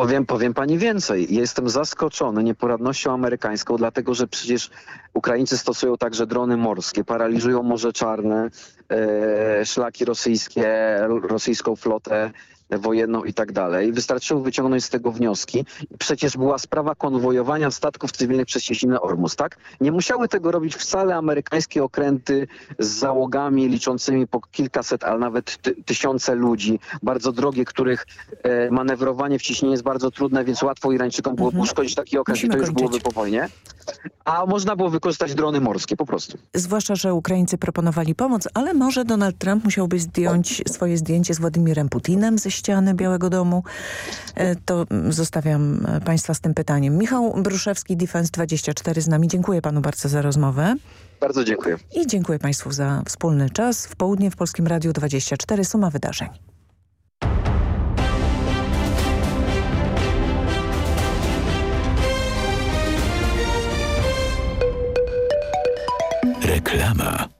Powiem, powiem pani więcej. Jestem zaskoczony nieporadnością amerykańską, dlatego że przecież Ukraińcy stosują także drony morskie, paraliżują Morze Czarne, e, szlaki rosyjskie, rosyjską flotę wojenną i tak dalej. Wystarczyło wyciągnąć z tego wnioski. Przecież była sprawa konwojowania statków cywilnych przez cieśninę Ormus, tak? Nie musiały tego robić wcale amerykańskie okręty z załogami liczącymi po kilkaset, ale nawet ty tysiące ludzi, bardzo drogie, których e, manewrowanie w ciśnieniu jest bardzo trudne, więc łatwo Irańczykom było mhm. uszkodzić taki okręt i to już kończyć. byłoby po wojnie. A można było wykorzystać drony morskie po prostu. Zwłaszcza, że Ukraińcy proponowali pomoc, ale może Donald Trump musiałby zdjąć swoje zdjęcie z Władimirem Putinem ze ściany Białego Domu? E, to zostawiam e, Państwa z tym pytaniem. Michał Bruszewski, Defense24 z nami. Dziękuję Panu bardzo za rozmowę. Bardzo dziękuję. I dziękuję Państwu za wspólny czas. W południe w Polskim Radiu 24 suma wydarzeń. Reklama.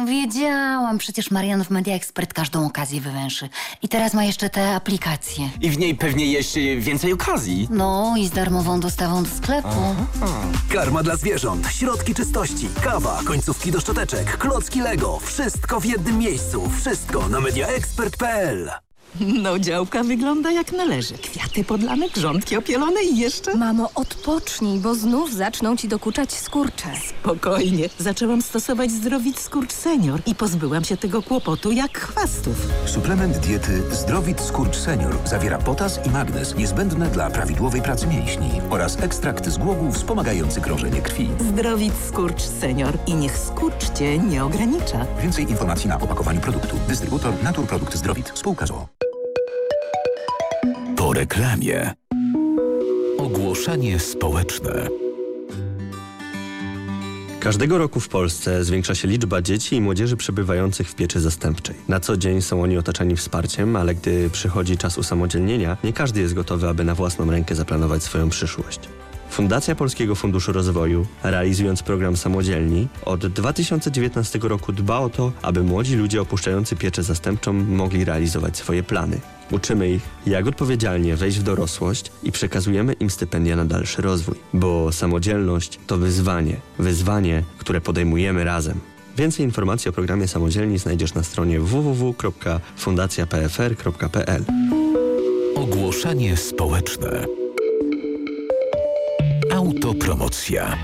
No wiedziałam, przecież Marian w Media Expert każdą okazję wywęszy. I teraz ma jeszcze te aplikacje. I w niej pewnie jeszcze więcej okazji. No i z darmową dostawą do sklepu. Aha. Karma dla zwierząt, środki czystości, kawa, końcówki do szczoteczek, klocki Lego. Wszystko w jednym miejscu. Wszystko na mediaexpert.pl No, działka wygląda jak należy. Kwiaty podlane, grządki opielone i jeszcze... Mamo, odpocznij, bo znów zaczną ci dokuczać skurcze. Spokojnie. Zaczęłam stosować Zdrowit Skurcz Senior i pozbyłam się tego kłopotu jak chwastów. Suplement diety Zdrowit Skurcz Senior zawiera potas i magnez niezbędne dla prawidłowej pracy mięśni oraz ekstrakt z głogów wspomagający krążenie krwi. Zdrowit Skurcz Senior i niech skurcz cię nie ogranicza. Więcej informacji na opakowaniu produktu. Dystrybutor Naturprodukt Zdrowit. Spółka ZOO. Reklamie. Ogłoszenie społeczne. Każdego roku w Polsce zwiększa się liczba dzieci i młodzieży przebywających w pieczy zastępczej. Na co dzień są oni otaczani wsparciem, ale gdy przychodzi czas usamodzielnienia, nie każdy jest gotowy, aby na własną rękę zaplanować swoją przyszłość. Fundacja Polskiego Funduszu Rozwoju, realizując program Samodzielni, od 2019 roku dba o to, aby młodzi ludzie opuszczający pieczę zastępczą mogli realizować swoje plany. Uczymy ich, jak odpowiedzialnie wejść w dorosłość i przekazujemy im stypendia na dalszy rozwój, bo samodzielność to wyzwanie, wyzwanie, które podejmujemy razem. Więcej informacji o programie Samodzielni znajdziesz na stronie www.fundacjapfr.pl. Ogłoszenie społeczne. Autopromocja.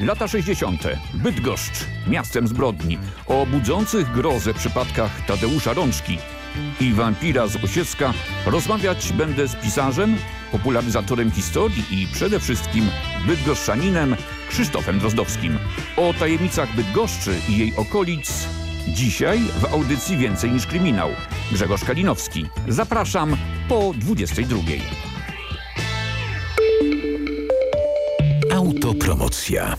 Lata 60. Bydgoszcz, miastem zbrodni. O budzących grozę przypadkach Tadeusza Rączki i wampira z Osiecka rozmawiać będę z pisarzem, popularyzatorem historii i przede wszystkim bydgoszczaninem Krzysztofem Drozdowskim. O tajemnicach Bydgoszczy i jej okolic dzisiaj w audycji Więcej niż kryminał. Grzegorz Kalinowski. Zapraszam po 22. Autopromocja.